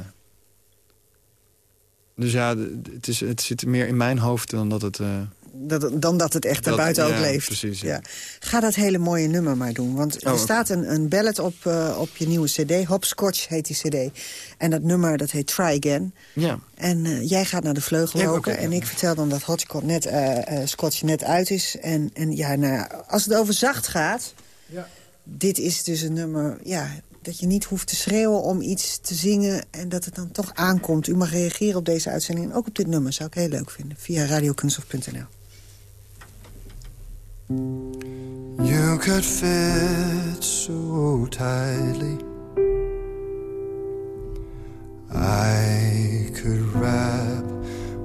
Dus ja, het, is, het zit meer in mijn hoofd dan dat het... eh, Dat, dan dat het echt daarbuiten ook ja, leeft. precies, ja. Ga dat hele mooie nummer maar doen. Want er Oh, staat een, een ballad op, eh, op je nieuwe cd. Hopscotch heet die cd. En dat nummer dat heet Try Again. ja. En eh, jij gaat naar de vleugel Ja, lopen. En ik vertel dan dat Hotspot net, eh, eh, Scotch net uit is. En, en ja, nou, ja, als het over zacht gaat... Dit is dus een nummer... Ja, dat je niet hoeft te schreeuwen om iets te zingen... en dat het dan toch aankomt. U mag reageren op deze uitzending. En ook op dit nummer zou ik heel leuk vinden. Via radiokunstof.nl. You could fit so tightly. I could wrap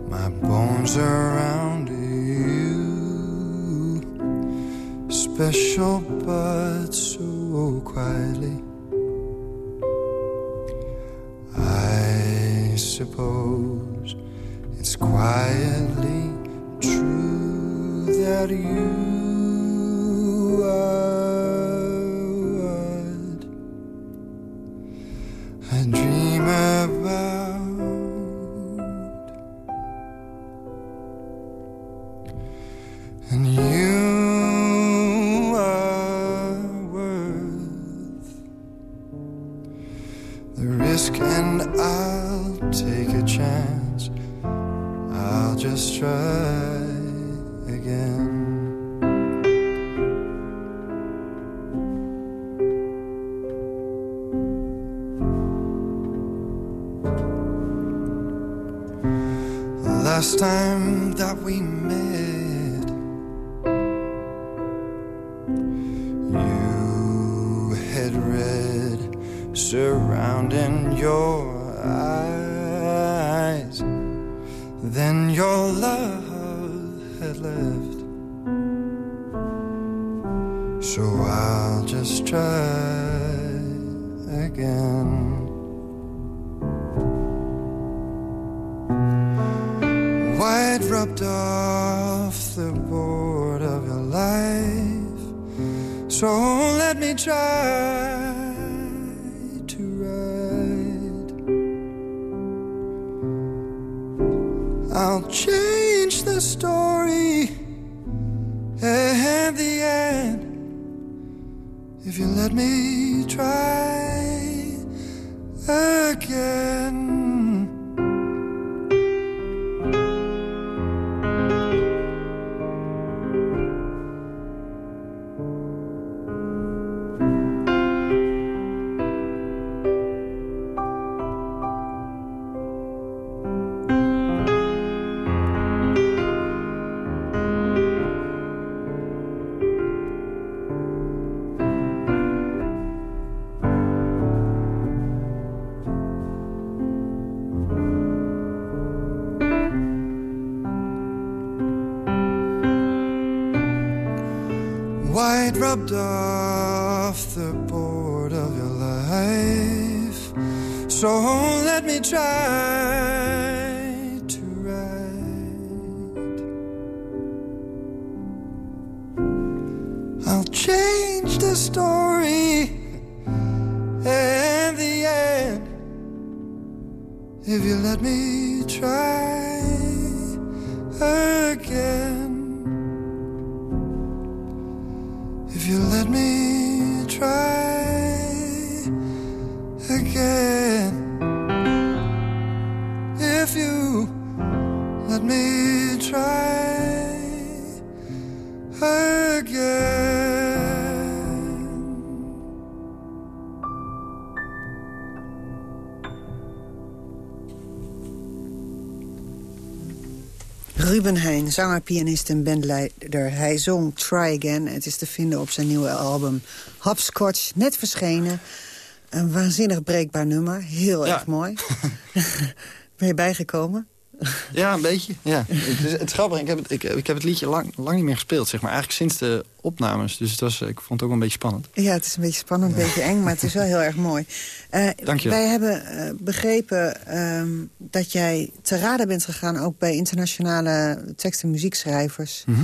my bones around you. Special but so quietly. I suppose it's quietly true that you again. Pianist en bandleider. Hij zong Try Again. Het is te vinden op zijn nieuwe album Hopscotch, net verschenen. Een waanzinnig breekbaar nummer, heel Ja. erg mooi. ben je bijgekomen? Ja, een beetje. Ja. het, is, het is grappig, ik heb het, ik, ik heb het liedje lang, lang niet meer gespeeld, zeg maar. Eigenlijk sinds de opnames. Dus het was, ik vond het ook een beetje spannend. Ja, het is een beetje spannend, een beetje eng, maar het is wel heel erg mooi. Eh, Dank je wel. Wij hebben eh, begrepen ehm, dat jij te raden bent gegaan... ook bij internationale tekst- en muziekschrijvers... Mhm.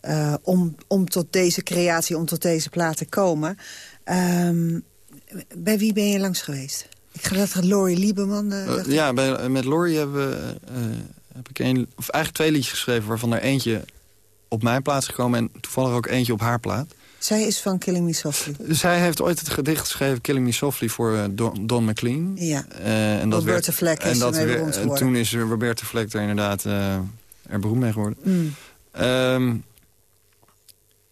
eh, om, om tot deze creatie, om tot deze plaat te komen. Ehm, bij wie ben je langs geweest? Ik ga dat Laurie Lieberman... eh, Eh, dacht- ja, bij, met Laurie hebben, we, eh, heb ik een, of eigenlijk twee liedjes geschreven... waarvan er eentje op mijn plaats gekomen... en toevallig ook eentje op haar plaat. Zij is van Killing Me Softly. Zij heeft ooit het gedicht geschreven... Killing Me Softly voor eh, Don, Don McLean. Ja. Eh, en dat Roberta werd, Fleck is en dat beroemd En toen is Roberta Fleck er inderdaad eh, er beroemd mee geworden. Mm. Ehm,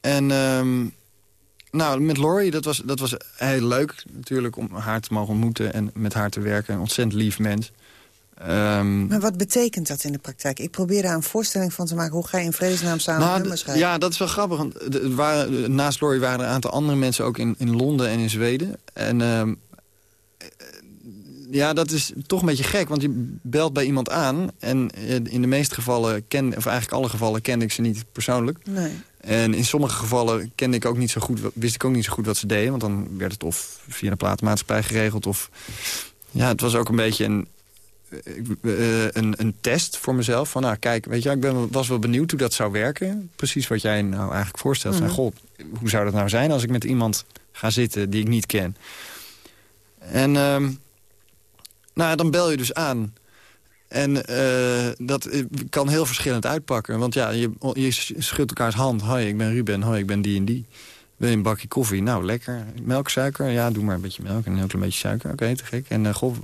en ehm, nou, met Laurie, dat was, dat was heel leuk natuurlijk om haar te mogen ontmoeten en met haar te werken. Een ontzettend lief mens. Ehm, Maar wat betekent dat in de praktijk? Ik probeer daar een voorstelling van te maken. Hoe ga je in vredesnaam samen nou, nummers schrijven? ja, dat is wel grappig. Want er waren, naast Laurie waren er een aantal andere mensen ook in, in Londen en in Zweden. En ehm, eh, ja, dat is toch een beetje gek, want je belt bij iemand aan... en eh, in de meeste gevallen, ken, of eigenlijk alle gevallen, kende ik ze niet persoonlijk. Nee. En in sommige gevallen kende ik ook niet zo goed, wist ik ook niet zo goed wat ze deden. Want dan werd het of via een platenmaatschappij geregeld... of ja, het was ook een beetje een, eh, een, een test voor mezelf. Van nou, kijk, weet je, ik ben, was wel benieuwd hoe dat zou werken. Precies wat jij nou eigenlijk voorstelt. Mhm. goh, hoe zou dat nou zijn als ik met iemand ga zitten die ik niet ken? En ehm, nou, dan bel je dus aan... En eh, dat eh, kan heel verschillend uitpakken. Want ja, je, je schudt elkaars hand. Hoi, ik ben Ruben. Hoi, ik ben die en die. Wil je een bakje koffie? Nou, lekker. Melk, suiker? Ja, doe maar een beetje melk en een heel klein beetje suiker. Oké, te gek. En, eh, goh,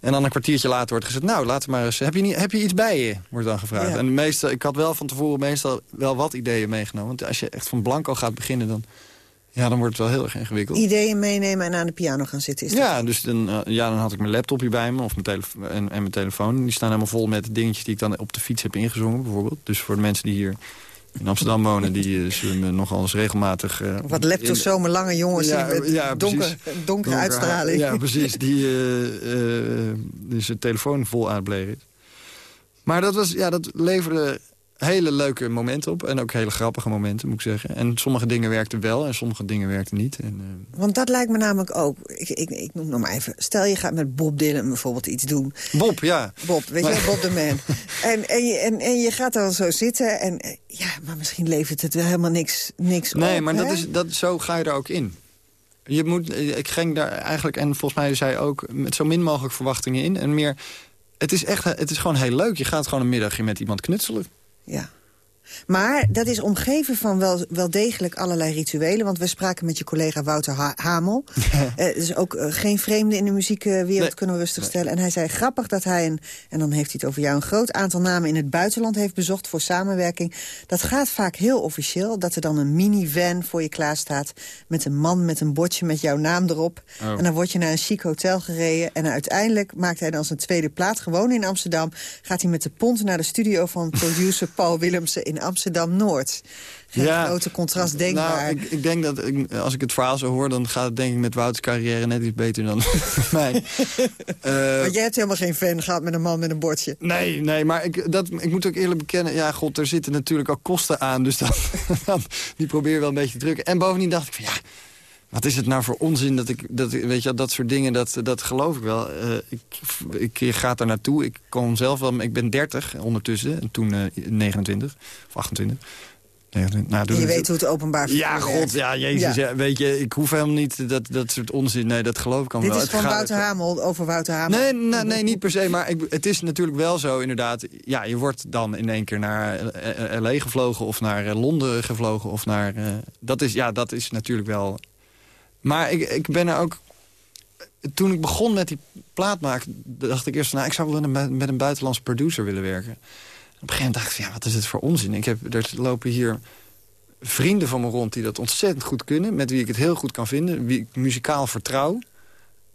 en dan een kwartiertje later wordt gezegd... nou, laat maar eens... Heb je, niet, heb je iets bij je? Wordt dan gevraagd. Ja. En meestal, ik had wel van tevoren meestal wel wat ideeën meegenomen. Want als je echt van blanco gaat beginnen... dan, ja, dan wordt het wel heel erg ingewikkeld. Ideeën meenemen en aan de piano gaan zitten. Is dat- Ja, dus dan, eh, ja, dan had ik mijn laptopje bij me of mijn en, en mijn telefoon. Die staan helemaal vol met dingetjes die ik dan op de fiets heb ingezongen, bijvoorbeeld. Dus voor de mensen die hier in Amsterdam wonen, die eh, zullen me nogal eens regelmatig... eh, Wat leptosomen lange jongens Ja, met ja, donker, donkere Donker uitstraling. Ja, precies. Die eh, dus de telefoon vol uitbleef is. Maar dat, was, ja, dat leverde hele leuke momenten op. En ook hele grappige momenten, moet ik zeggen. En sommige dingen werkten wel en sommige dingen werkten niet. En, eh, Want dat lijkt me namelijk ook... Ik, ik, ik noem nog maar even. Stel je gaat met Bob Dylan bijvoorbeeld iets doen. Bob, ja. Bob, weet Maar- je, Bob de Man. en, en, je, en, en je gaat dan zo zitten en... eh, Ja, maar misschien levert het wel helemaal niks, niks op. Nee, maar dat is, dat, zo ga je er ook in. Je moet, ik ging daar eigenlijk, en volgens mij zei ook... met zo min mogelijk verwachtingen in. En meer, het is, echt, het is gewoon heel leuk. Je gaat gewoon een middagje met iemand knutselen. Ja. Maar dat is omgeven van wel, wel degelijk allerlei rituelen. Want we spraken met je collega Wouter ha Hamel. Eh, dus ook eh, geen vreemde in de muziekwereld Nee. kunnen we rustig stellen. En hij zei grappig dat hij, een, en dan heeft hij het over jou... een groot aantal namen in het buitenland heeft bezocht voor samenwerking. Dat gaat vaak heel officieel. Dat er dan een minivan voor je klaarstaat... met een man met een bordje met jouw naam erop. Oh. En dan word je naar een chic hotel gereden. En uiteindelijk maakt hij dan zijn tweede plaat. Gewoon in Amsterdam. Gaat hij met de pont naar de studio van producer Paul Willemsen in Amsterdam-Noord. Geen grote contrast denkbaar. Nou, ik, ik denk dat ik, als ik het verhaal zo hoor... dan gaat het denk ik met Wouters carrière net iets beter dan mij. Eh, Want jij hebt helemaal geen fan gehad met een man met een bordje. Nee, nee, maar ik, dat, ik moet ook eerlijk bekennen... ja, god, er zitten natuurlijk ook kosten aan, dus dan, die probeer je wel een beetje te drukken. En bovendien dacht ik van, ja, wat is het nou voor onzin dat ik, dat, weet je, dat soort dingen, dat, dat geloof ik wel. Uh, ik, ik ga daar naartoe, ik kom zelf wel, ik ben 30 ondertussen, en toen uh, 29 of 28. Nou, je weet hoe het openbaar Ja, god, ja, jezus. Ja. weet je, ik hoef helemaal niet dat, dat soort onzin. Nee, dat geloof ik allemaal wel. Dit is van Wouter Hamel, over Wouter Hamel. Nee, nee, nee, niet per se. Maar ik, het is natuurlijk wel zo, inderdaad. Ja, je wordt dan in één keer naar L.A. gevlogen... of naar Londen gevlogen. Of naar, uh, dat, is, ja, dat is natuurlijk wel... Maar ik, ik ben er ook... Toen ik begon met die plaat maken... dacht ik eerst, nou, ik zou wel met een buitenlandse producer willen werken. Op een gegeven moment dacht ik, ja, wat is het voor onzin? Ik heb, er lopen hier vrienden van me rond die dat ontzettend goed kunnen... met wie ik het heel goed kan vinden, wie ik muzikaal vertrouw.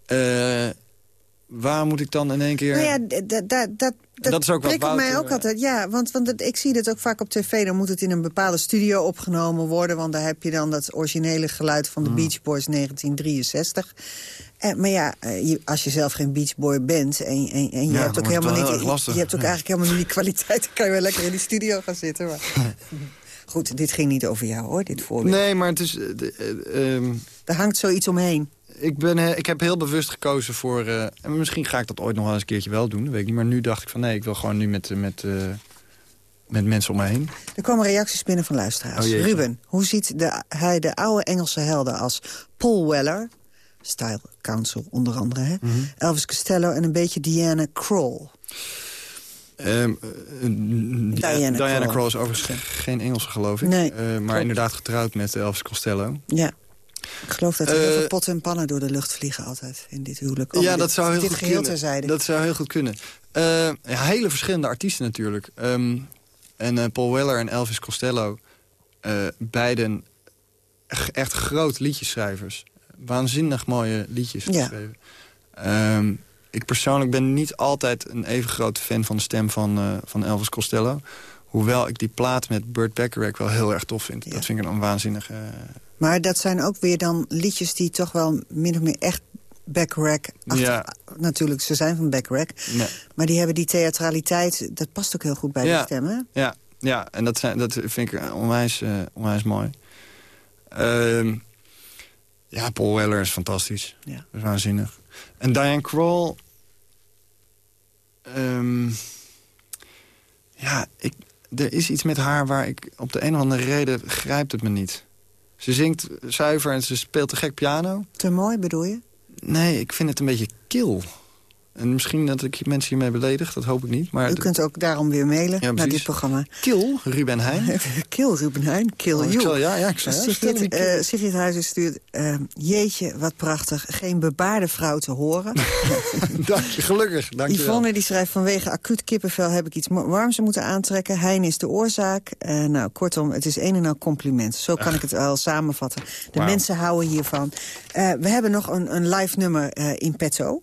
Uh, waar moet ik dan in één keer... Nou ja, dat, dat, dat, dat is ook wat mij ook altijd. Ja, want, want ik zie dit ook vaak op tv. Dan moet het in een bepaalde studio opgenomen worden. Want daar heb je dan dat originele geluid van de mm. Beach Boys 1963. Eh, maar ja, eh, als je zelf geen Beach Boy bent... en, en, en je, hebt ook helemaal niet, je, hebt ook eigenlijk helemaal niet die kwaliteit... dan kan je wel lekker in die studio gaan zitten. Maar. Goed, dit ging niet over jou, hoor, dit voorbeeld. Nee, maar het is... Uh. Er hangt zoiets omheen ik, ben, ik heb heel bewust gekozen voor... Uh, en misschien ga ik dat ooit nog wel eens een keertje wel doen. weet ik niet. Maar nu dacht ik van nee, ik wil gewoon nu met, met, uh, met mensen om me heen. Er komen reacties binnen van luisteraars. Oh, Ruben, hoe ziet de, hij de oude Engelse helden als Paul Weller... Style Council onder andere, hè? Mm -hmm. Elvis Costello en een beetje Diana Kroll... Um, Diana, Diana Kroll is overigens geen Engelse, geloof ik. Nee, uh, maar inderdaad getrouwd met Elvis Costello. Ja. Ik geloof dat er heel veel eh, potten en pannen door de lucht vliegen altijd in dit huwelijk. ja, dat zou heel goed kunnen. Terzijde. Dat zou heel goed kunnen. Uh, ja, hele verschillende artiesten natuurlijk. Um, en uh, Paul Weller en Elvis Costello, beiden echt groot liedjeschrijvers. Waanzinnig mooie liedjes geschreven. Um, ik persoonlijk ben niet altijd een even grote fan van de stem van, van Elvis Costello. Hoewel ik die plaat met Burt Bacharach wel heel erg tof vind. Dat vind ik een waanzinnige maar dat zijn ook weer dan liedjes die toch wel min of meer echt Backrack. Ja. Natuurlijk, ze zijn van Backrack. Nee. Maar die hebben die theatraliteit, dat past ook heel goed bij ja. de stemmen. Ja, ja en dat, zijn, dat vind ik onwijs, uh, onwijs mooi. Uh, ja, Paul Weller is fantastisch. Ja. waanzinnig. En Diane Kroll... Um, ja, ik, er is iets met haar waar ik op de een of andere reden grijpt het me niet. Ze zingt zuiver en ze speelt te gek piano. Te mooi bedoel je? Nee, ik vind het een beetje kil. En misschien dat ik mensen hiermee beledig, dat hoop ik niet. Maar U kunt ook daarom weer mailen ja, naar dit programma. Kil, Ruben Heijn. Kil, Ruben Heijn, Kill oh, you. ja, ja, ik zal, Sigrid, uh, Sigrid Huizen stuurt... Uh, jeetje, wat prachtig. Geen bebaarde vrouw te horen. dank je, gelukkig. Dank Yvonne je die schrijft... vanwege acuut kippenvel heb ik iets warms moeten aantrekken. Hein is de oorzaak. Uh, nou, kortom, het is een en al compliment. Zo kan ik het wel samenvatten. De mensen houden hiervan. we hebben nog een, een live nummer in petto.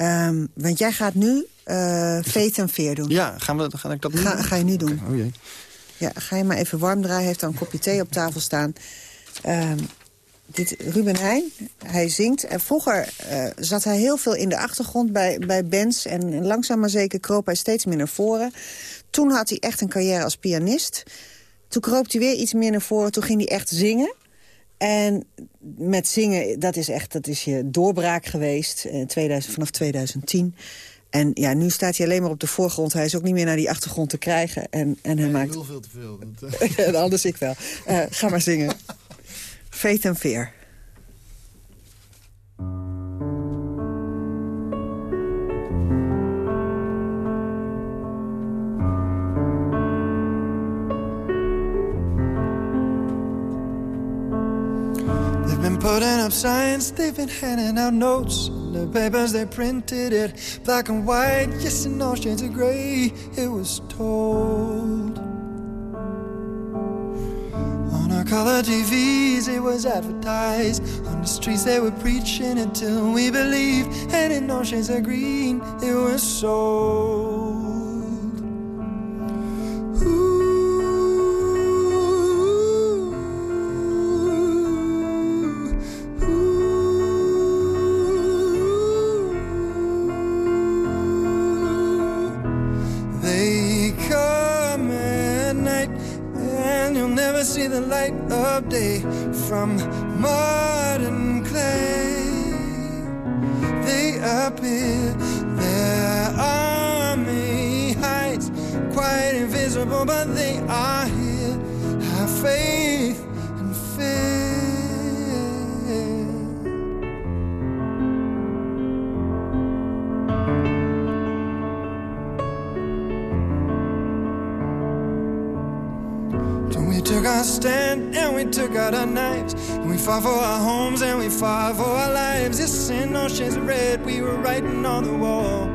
Um, want jij gaat nu uh, Veet en Veer doen. Ja, gaan we, ga ik dat nu ga, doen? Ga je nu doen. Oh jee. Ja, ga je maar even warm draaien. Hij heeft dan een kopje thee op tafel staan. Um, dit, Ruben Heijn, hij zingt. En vroeger uh, zat hij heel veel in de achtergrond bij, bij bands. En langzaam maar zeker kroop hij steeds meer naar voren. Toen had hij echt een carrière als pianist. Toen kroop hij weer iets meer naar voren. Toen ging hij echt zingen. En met zingen, dat is echt dat is je doorbraak geweest 2000, eh, vanaf 2010. En ja, nu staat hij alleen maar op de voorgrond. Hij is ook niet meer naar die achtergrond te krijgen. En, en hij maakt... heel veel te veel. Dat, Anders ik wel. Uh, ga maar zingen. Faith and Fear. Putting up signs, they've been handing out notes. In the papers, they printed it black and white, yes, in all shades of gray, it was told. On our color TVs, it was advertised. On the streets, they were preaching it till we believed. And in all shades of green, it was sold. someday from my we took out our knives. And we fought for our homes and we fought for our lives. Yes, in no shades of red, we were writing on the wall.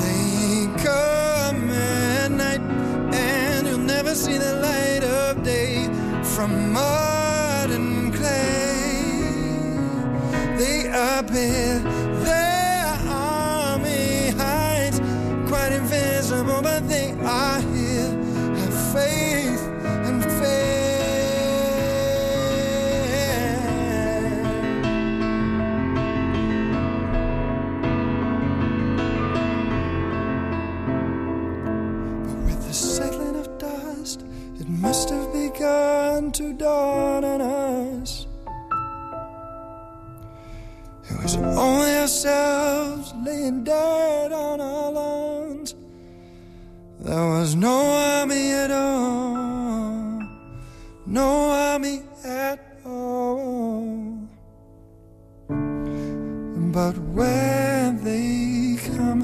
They come at night and you'll never see the light of day from mud and clay. They appear, army dawn on us. It was only ourselves laying dead on our lawns. There was no army at all, no army at all. But when they come,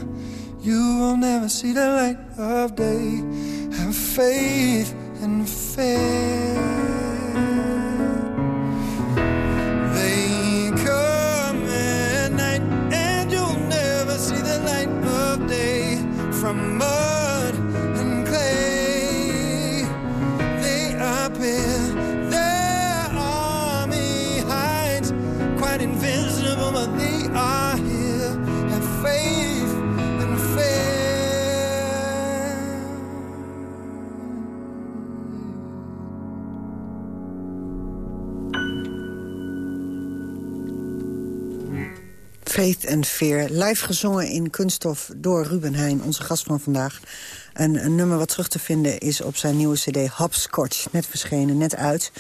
you will never see the light of day. Have faith and faith. Faith and Fear, live gezongen in Kunststof door Ruben Heijn, onze gast van vandaag. Een, een nummer wat terug te vinden is op zijn nieuwe cd Hopscotch, net verschenen, net uit.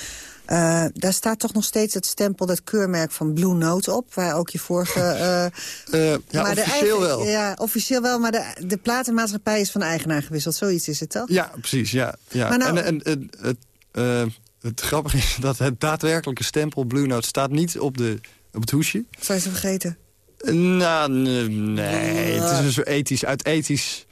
Eh, daar staat toch nog steeds het stempel, dat keurmerk van Blue Note op... waar ook je vorige... Eh, ja, maar officieel eigen- wel. Ja, officieel wel, maar de, de platenmaatschappij is van eigenaar gewisseld. Zoiets is het toch? Ja, precies, ja. ja. Maar nou- En, en, en het, het grappige is dat het daadwerkelijke stempel Blue Note staat niet op, de, op het hoesje. Je ze vergeten? Nou, nee, het is een soort ethisch, uit ethisch...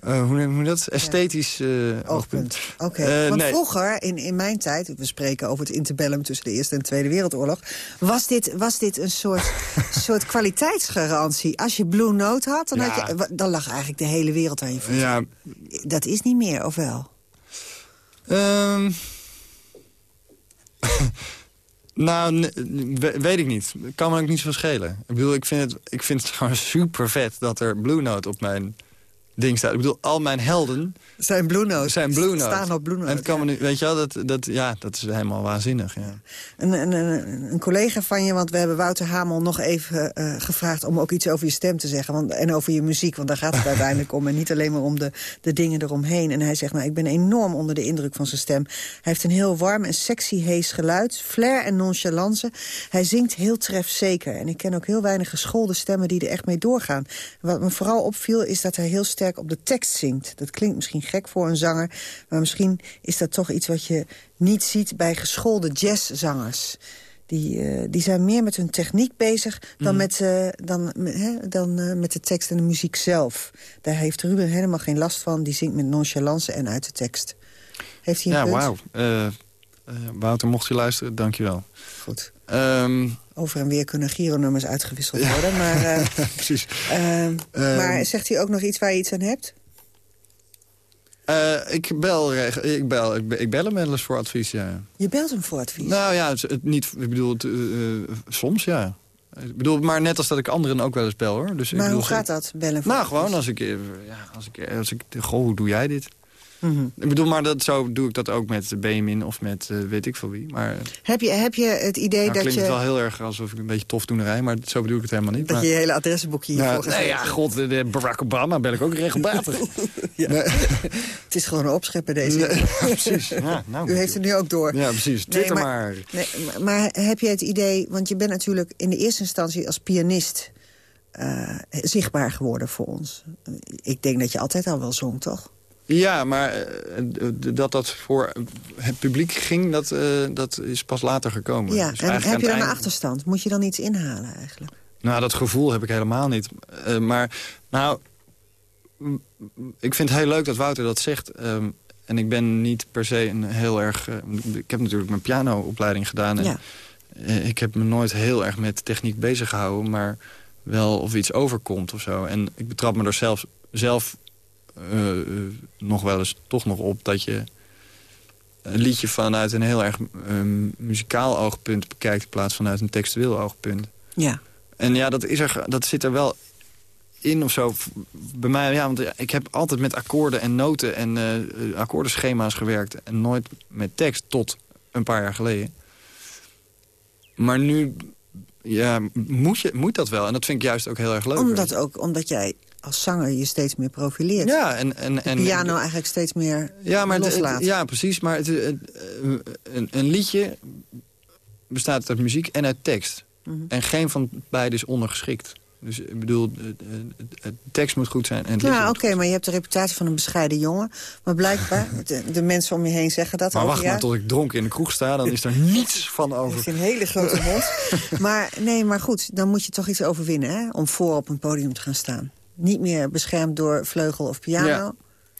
eh, hoe noem je dat? Esthetisch eh, oogpunt. Oké, Eh, want nee. vroeger, in, in mijn tijd... we spreken over het interbellum tussen de Eerste en Tweede Wereldoorlog... was dit, was dit een soort, soort kwaliteitsgarantie. Als je Blue Note had, dan, Ja. had je, dan lag eigenlijk de hele wereld aan je voeten. Ja, Dat is niet meer, of wel? Ehm nou, weet ik niet. Kan me ook niet zo schelen. Ik bedoel, ik vind het, ik vind het gewoon super vet dat er Blue Note op mijn ding staat. Ik bedoel, al mijn helden Zijn Blue Note. zijn Blue Note. Staan op Blue Note, En kan me nu, weet je wel, dat, dat, ja, dat is helemaal waanzinnig. Ja. Een, een, een, een collega van je, want we hebben Wouter Hamel nog even eh, gevraagd... om ook iets over je stem te zeggen want, en over je muziek. Want daar gaat het uiteindelijk om. En niet alleen maar om de, de dingen eromheen. En hij zegt, nou, ik ben enorm onder de indruk van zijn stem. Hij heeft een heel warm en sexy hees geluid. Flair en nonchalance. Hij zingt heel trefzeker. En ik ken ook heel weinig geschoolde stemmen die er echt mee doorgaan. Wat me vooral opviel is dat hij heel sterk op de tekst zingt. Dat klinkt misschien gek voor een zanger... maar misschien is dat toch iets wat je niet ziet bij geschoolde jazzzangers. Die, eh, die zijn meer met hun techniek bezig dan, Mhm. met, eh, dan, met- hè, dan eh, met de tekst en de muziek zelf. Daar heeft Ruben helemaal geen last van. Die zingt met nonchalance en uit de tekst. Heeft hij een Ja, punt? wauw. Eh, eh, Wouter, mocht je luisteren, dankjewel. Goed. Ehm, Over en weer kunnen Giro-nummers uitgewisseld worden. Maar, eh, precies. ehm, Ehm. maar zegt hij ook nog iets waar je iets aan hebt? Eh, ik, bel, ik, bel, ik, be- ik bel hem wel eens voor advies, ja. Je belt hem voor advies. Nou ja, het, het niet, ik bedoel, het, eh, eh, soms ja. Ik bedoel, maar net als dat ik anderen ook wel eens bel, hoor. Dus ik maar bedoel, hoe gaat dat, bellen voor Nou, advies? gewoon als ik, eh, ja, als ik, als ik, goh, hoe doe jij dit? Ik bedoel, maar dat, zo doe ik dat ook met Benjamin of met uh, weet ik veel wie. Maar, heb, je, heb je het idee nou, dat klinkt je... het wel heel erg alsof ik een beetje tof rij, maar zo bedoel ik het helemaal niet. Dat maar, je je hele adresboekje hiervoor nou, Nee, ja, god, de Barack Obama bel ik ook regelmatig. ja. nee. Het is gewoon een opscheppen deze. Nee, precies. Ja, nou, U heeft het nu ook door. Ja, precies. Twitter nee, maar. Nee, maar heb je het idee, want je bent natuurlijk in de eerste instantie als pianist... Uh, zichtbaar geworden voor ons. Ik denk dat je altijd al wel zong, toch? Ja, maar uh, dat dat voor het publiek ging, dat, uh, dat is pas later gekomen. Ja, dus en heb je dan eind... een achterstand? Moet je dan iets inhalen eigenlijk? Nou, dat gevoel heb ik helemaal niet. Uh, maar, nou, ik vind het heel leuk dat Wouter dat zegt. Um, en ik ben niet per se een heel erg... ik heb natuurlijk mijn pianoopleiding gedaan. En ja. ik heb me nooit heel erg met techniek bezig gehouden, maar wel of iets overkomt of zo. En ik betrap me er zelf, zelf nog wel eens toch nog op dat je een liedje vanuit een heel erg um, muzikaal oogpunt bekijkt... in plaats vanuit een textueel oogpunt. Ja. En ja, dat, is er, dat zit er wel in of zo. Bij mij, ja, want ik heb altijd met akkoorden en noten en uh, akkoordenschema's gewerkt... en nooit met tekst tot een paar jaar geleden. Maar nu ja, moet, je, moet dat wel. En dat vind ik juist ook heel erg leuk. Omdat, ook, omdat jij als zanger je steeds meer profileert. Ja, en, en, en de piano eigenlijk steeds meer ja, maar loslaat. Het, ja, precies. Maar het, het, een, een, liedje bestaat uit muziek en uit tekst. Mhm. Mm -hmm. En geen van beide is ondergeschikt. Dus ik bedoel, de tekst moet goed zijn. En het ja, oké, okay, maar je hebt de reputatie van een bescheiden jongen. Maar blijkbaar, de, de mensen om je heen zeggen dat Maar wacht maar tot ik dronken in de kroeg sta, dan is er niets van over. Je een hele grote mond. maar nee, maar goed, dan moet je toch iets overwinnen, hè? Om voor op een podium te gaan staan. Niet meer beschermd door vleugel of piano. Ja,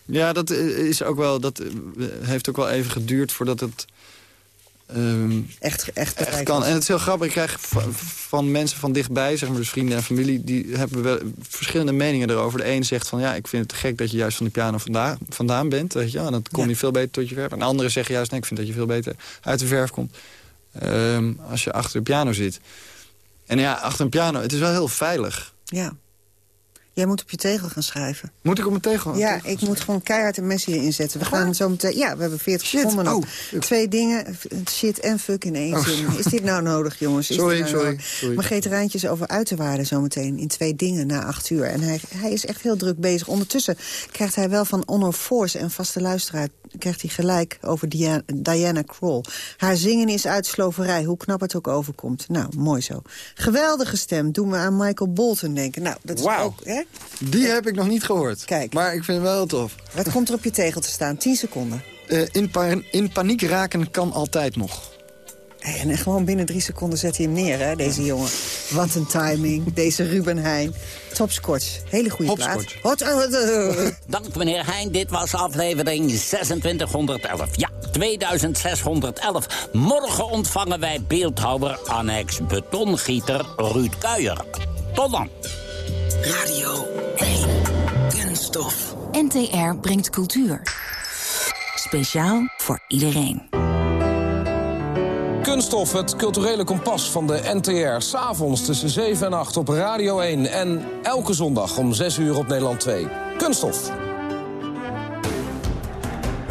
ja dat, is ook wel, dat heeft ook wel even geduurd voordat het... Um, echt, echt, echt kan. En het is heel grappig. Ik krijg van, mensen van dichtbij, zeg maar dus vrienden en familie... die hebben wel verschillende meningen erover. De een zegt van, ja, ik vind het te gek dat je juist van de piano vandaan, vandaan bent. Weet je, en dan kom je ja. veel beter tot je verf. En anderen zeggen juist, nee, ik vind dat je veel beter uit de verf komt... Um, als je achter de piano zit. En ja, achter een piano, het is wel heel veilig. Ja. Jij moet op je tegel gaan schrijven. Moet ik op mijn tegel? Ja, ik moet gewoon keihard een mes hier inzetten. We gaan zo meteen... Ja, we hebben 40 shit. seconden nog. Oh. Twee dingen, shit en fuck in één Oh, zin. Is dit nou nodig, jongens? Is Sorry, nou sorry, nodig? sorry. Maar Geet Rijntjes over uiterwaarden zometeen in twee dingen na acht uur. En hij, hij is echt heel druk bezig. Ondertussen krijgt hij wel van Honor Force en vaste luisteraar... krijgt hij gelijk over Diana, Diana Kroll. Haar zingen is uit sloverij, hoe knap het ook overkomt. Nou, mooi zo. Geweldige stem, doen we aan Michael Bolton denken. Nou, dat is Wauw. ook... Hè? Die heb ik nog niet gehoord. Kijk. Maar ik vind het wel heel tof. Wat komt er op je tegel te staan? 10 seconden. Uh, in, pa in paniek raken kan altijd nog. En gewoon binnen drie seconden zet hij hem neer, hè, deze jongen. Wat een timing, deze Ruben Heijn. Topscorch, hele goede plaat. Hot, uh, uh, Dank meneer Heijn, dit was aflevering 2611. Ja, 2611. Morgen ontvangen wij beeldhouwer, annex, betongieter Ruud Kuijer. Tot dan. Radio 1. Kunststof. NTR brengt cultuur. Speciaal voor iedereen. Kunststof, het culturele kompas van de NTR. S'avonds tussen 7 en 8 op Radio 1. En elke zondag om 6 uur op Nederland 2. Kunststof.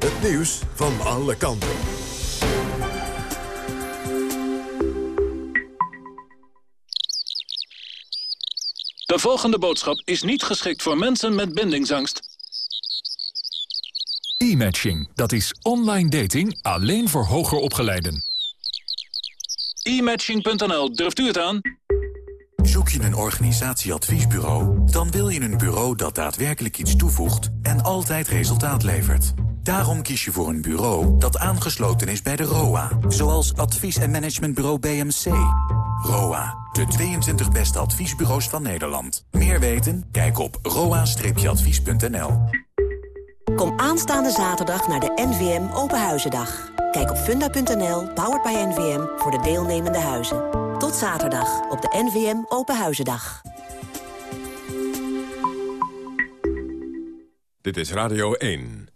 Het nieuws van alle kanten. De volgende boodschap is niet geschikt voor mensen met bindingsangst. E-matching, dat is online dating alleen voor hoger opgeleiden. E-matching.nl, durft u het aan? Zoek je een organisatieadviesbureau? Dan wil je een bureau dat daadwerkelijk iets toevoegt en altijd resultaat levert. Daarom kies je voor een bureau dat aangesloten is bij de ROA. Zoals advies- en managementbureau BMC. ROA, de 22 beste adviesbureaus van Nederland. Meer weten? Kijk op roa-advies.nl. Kom aanstaande zaterdag naar de NVM Openhuizendag. Kijk op funda.nl, powered by NVM, voor de deelnemende huizen. Tot zaterdag op de NVM Openhuizendag. Dit is Radio 1.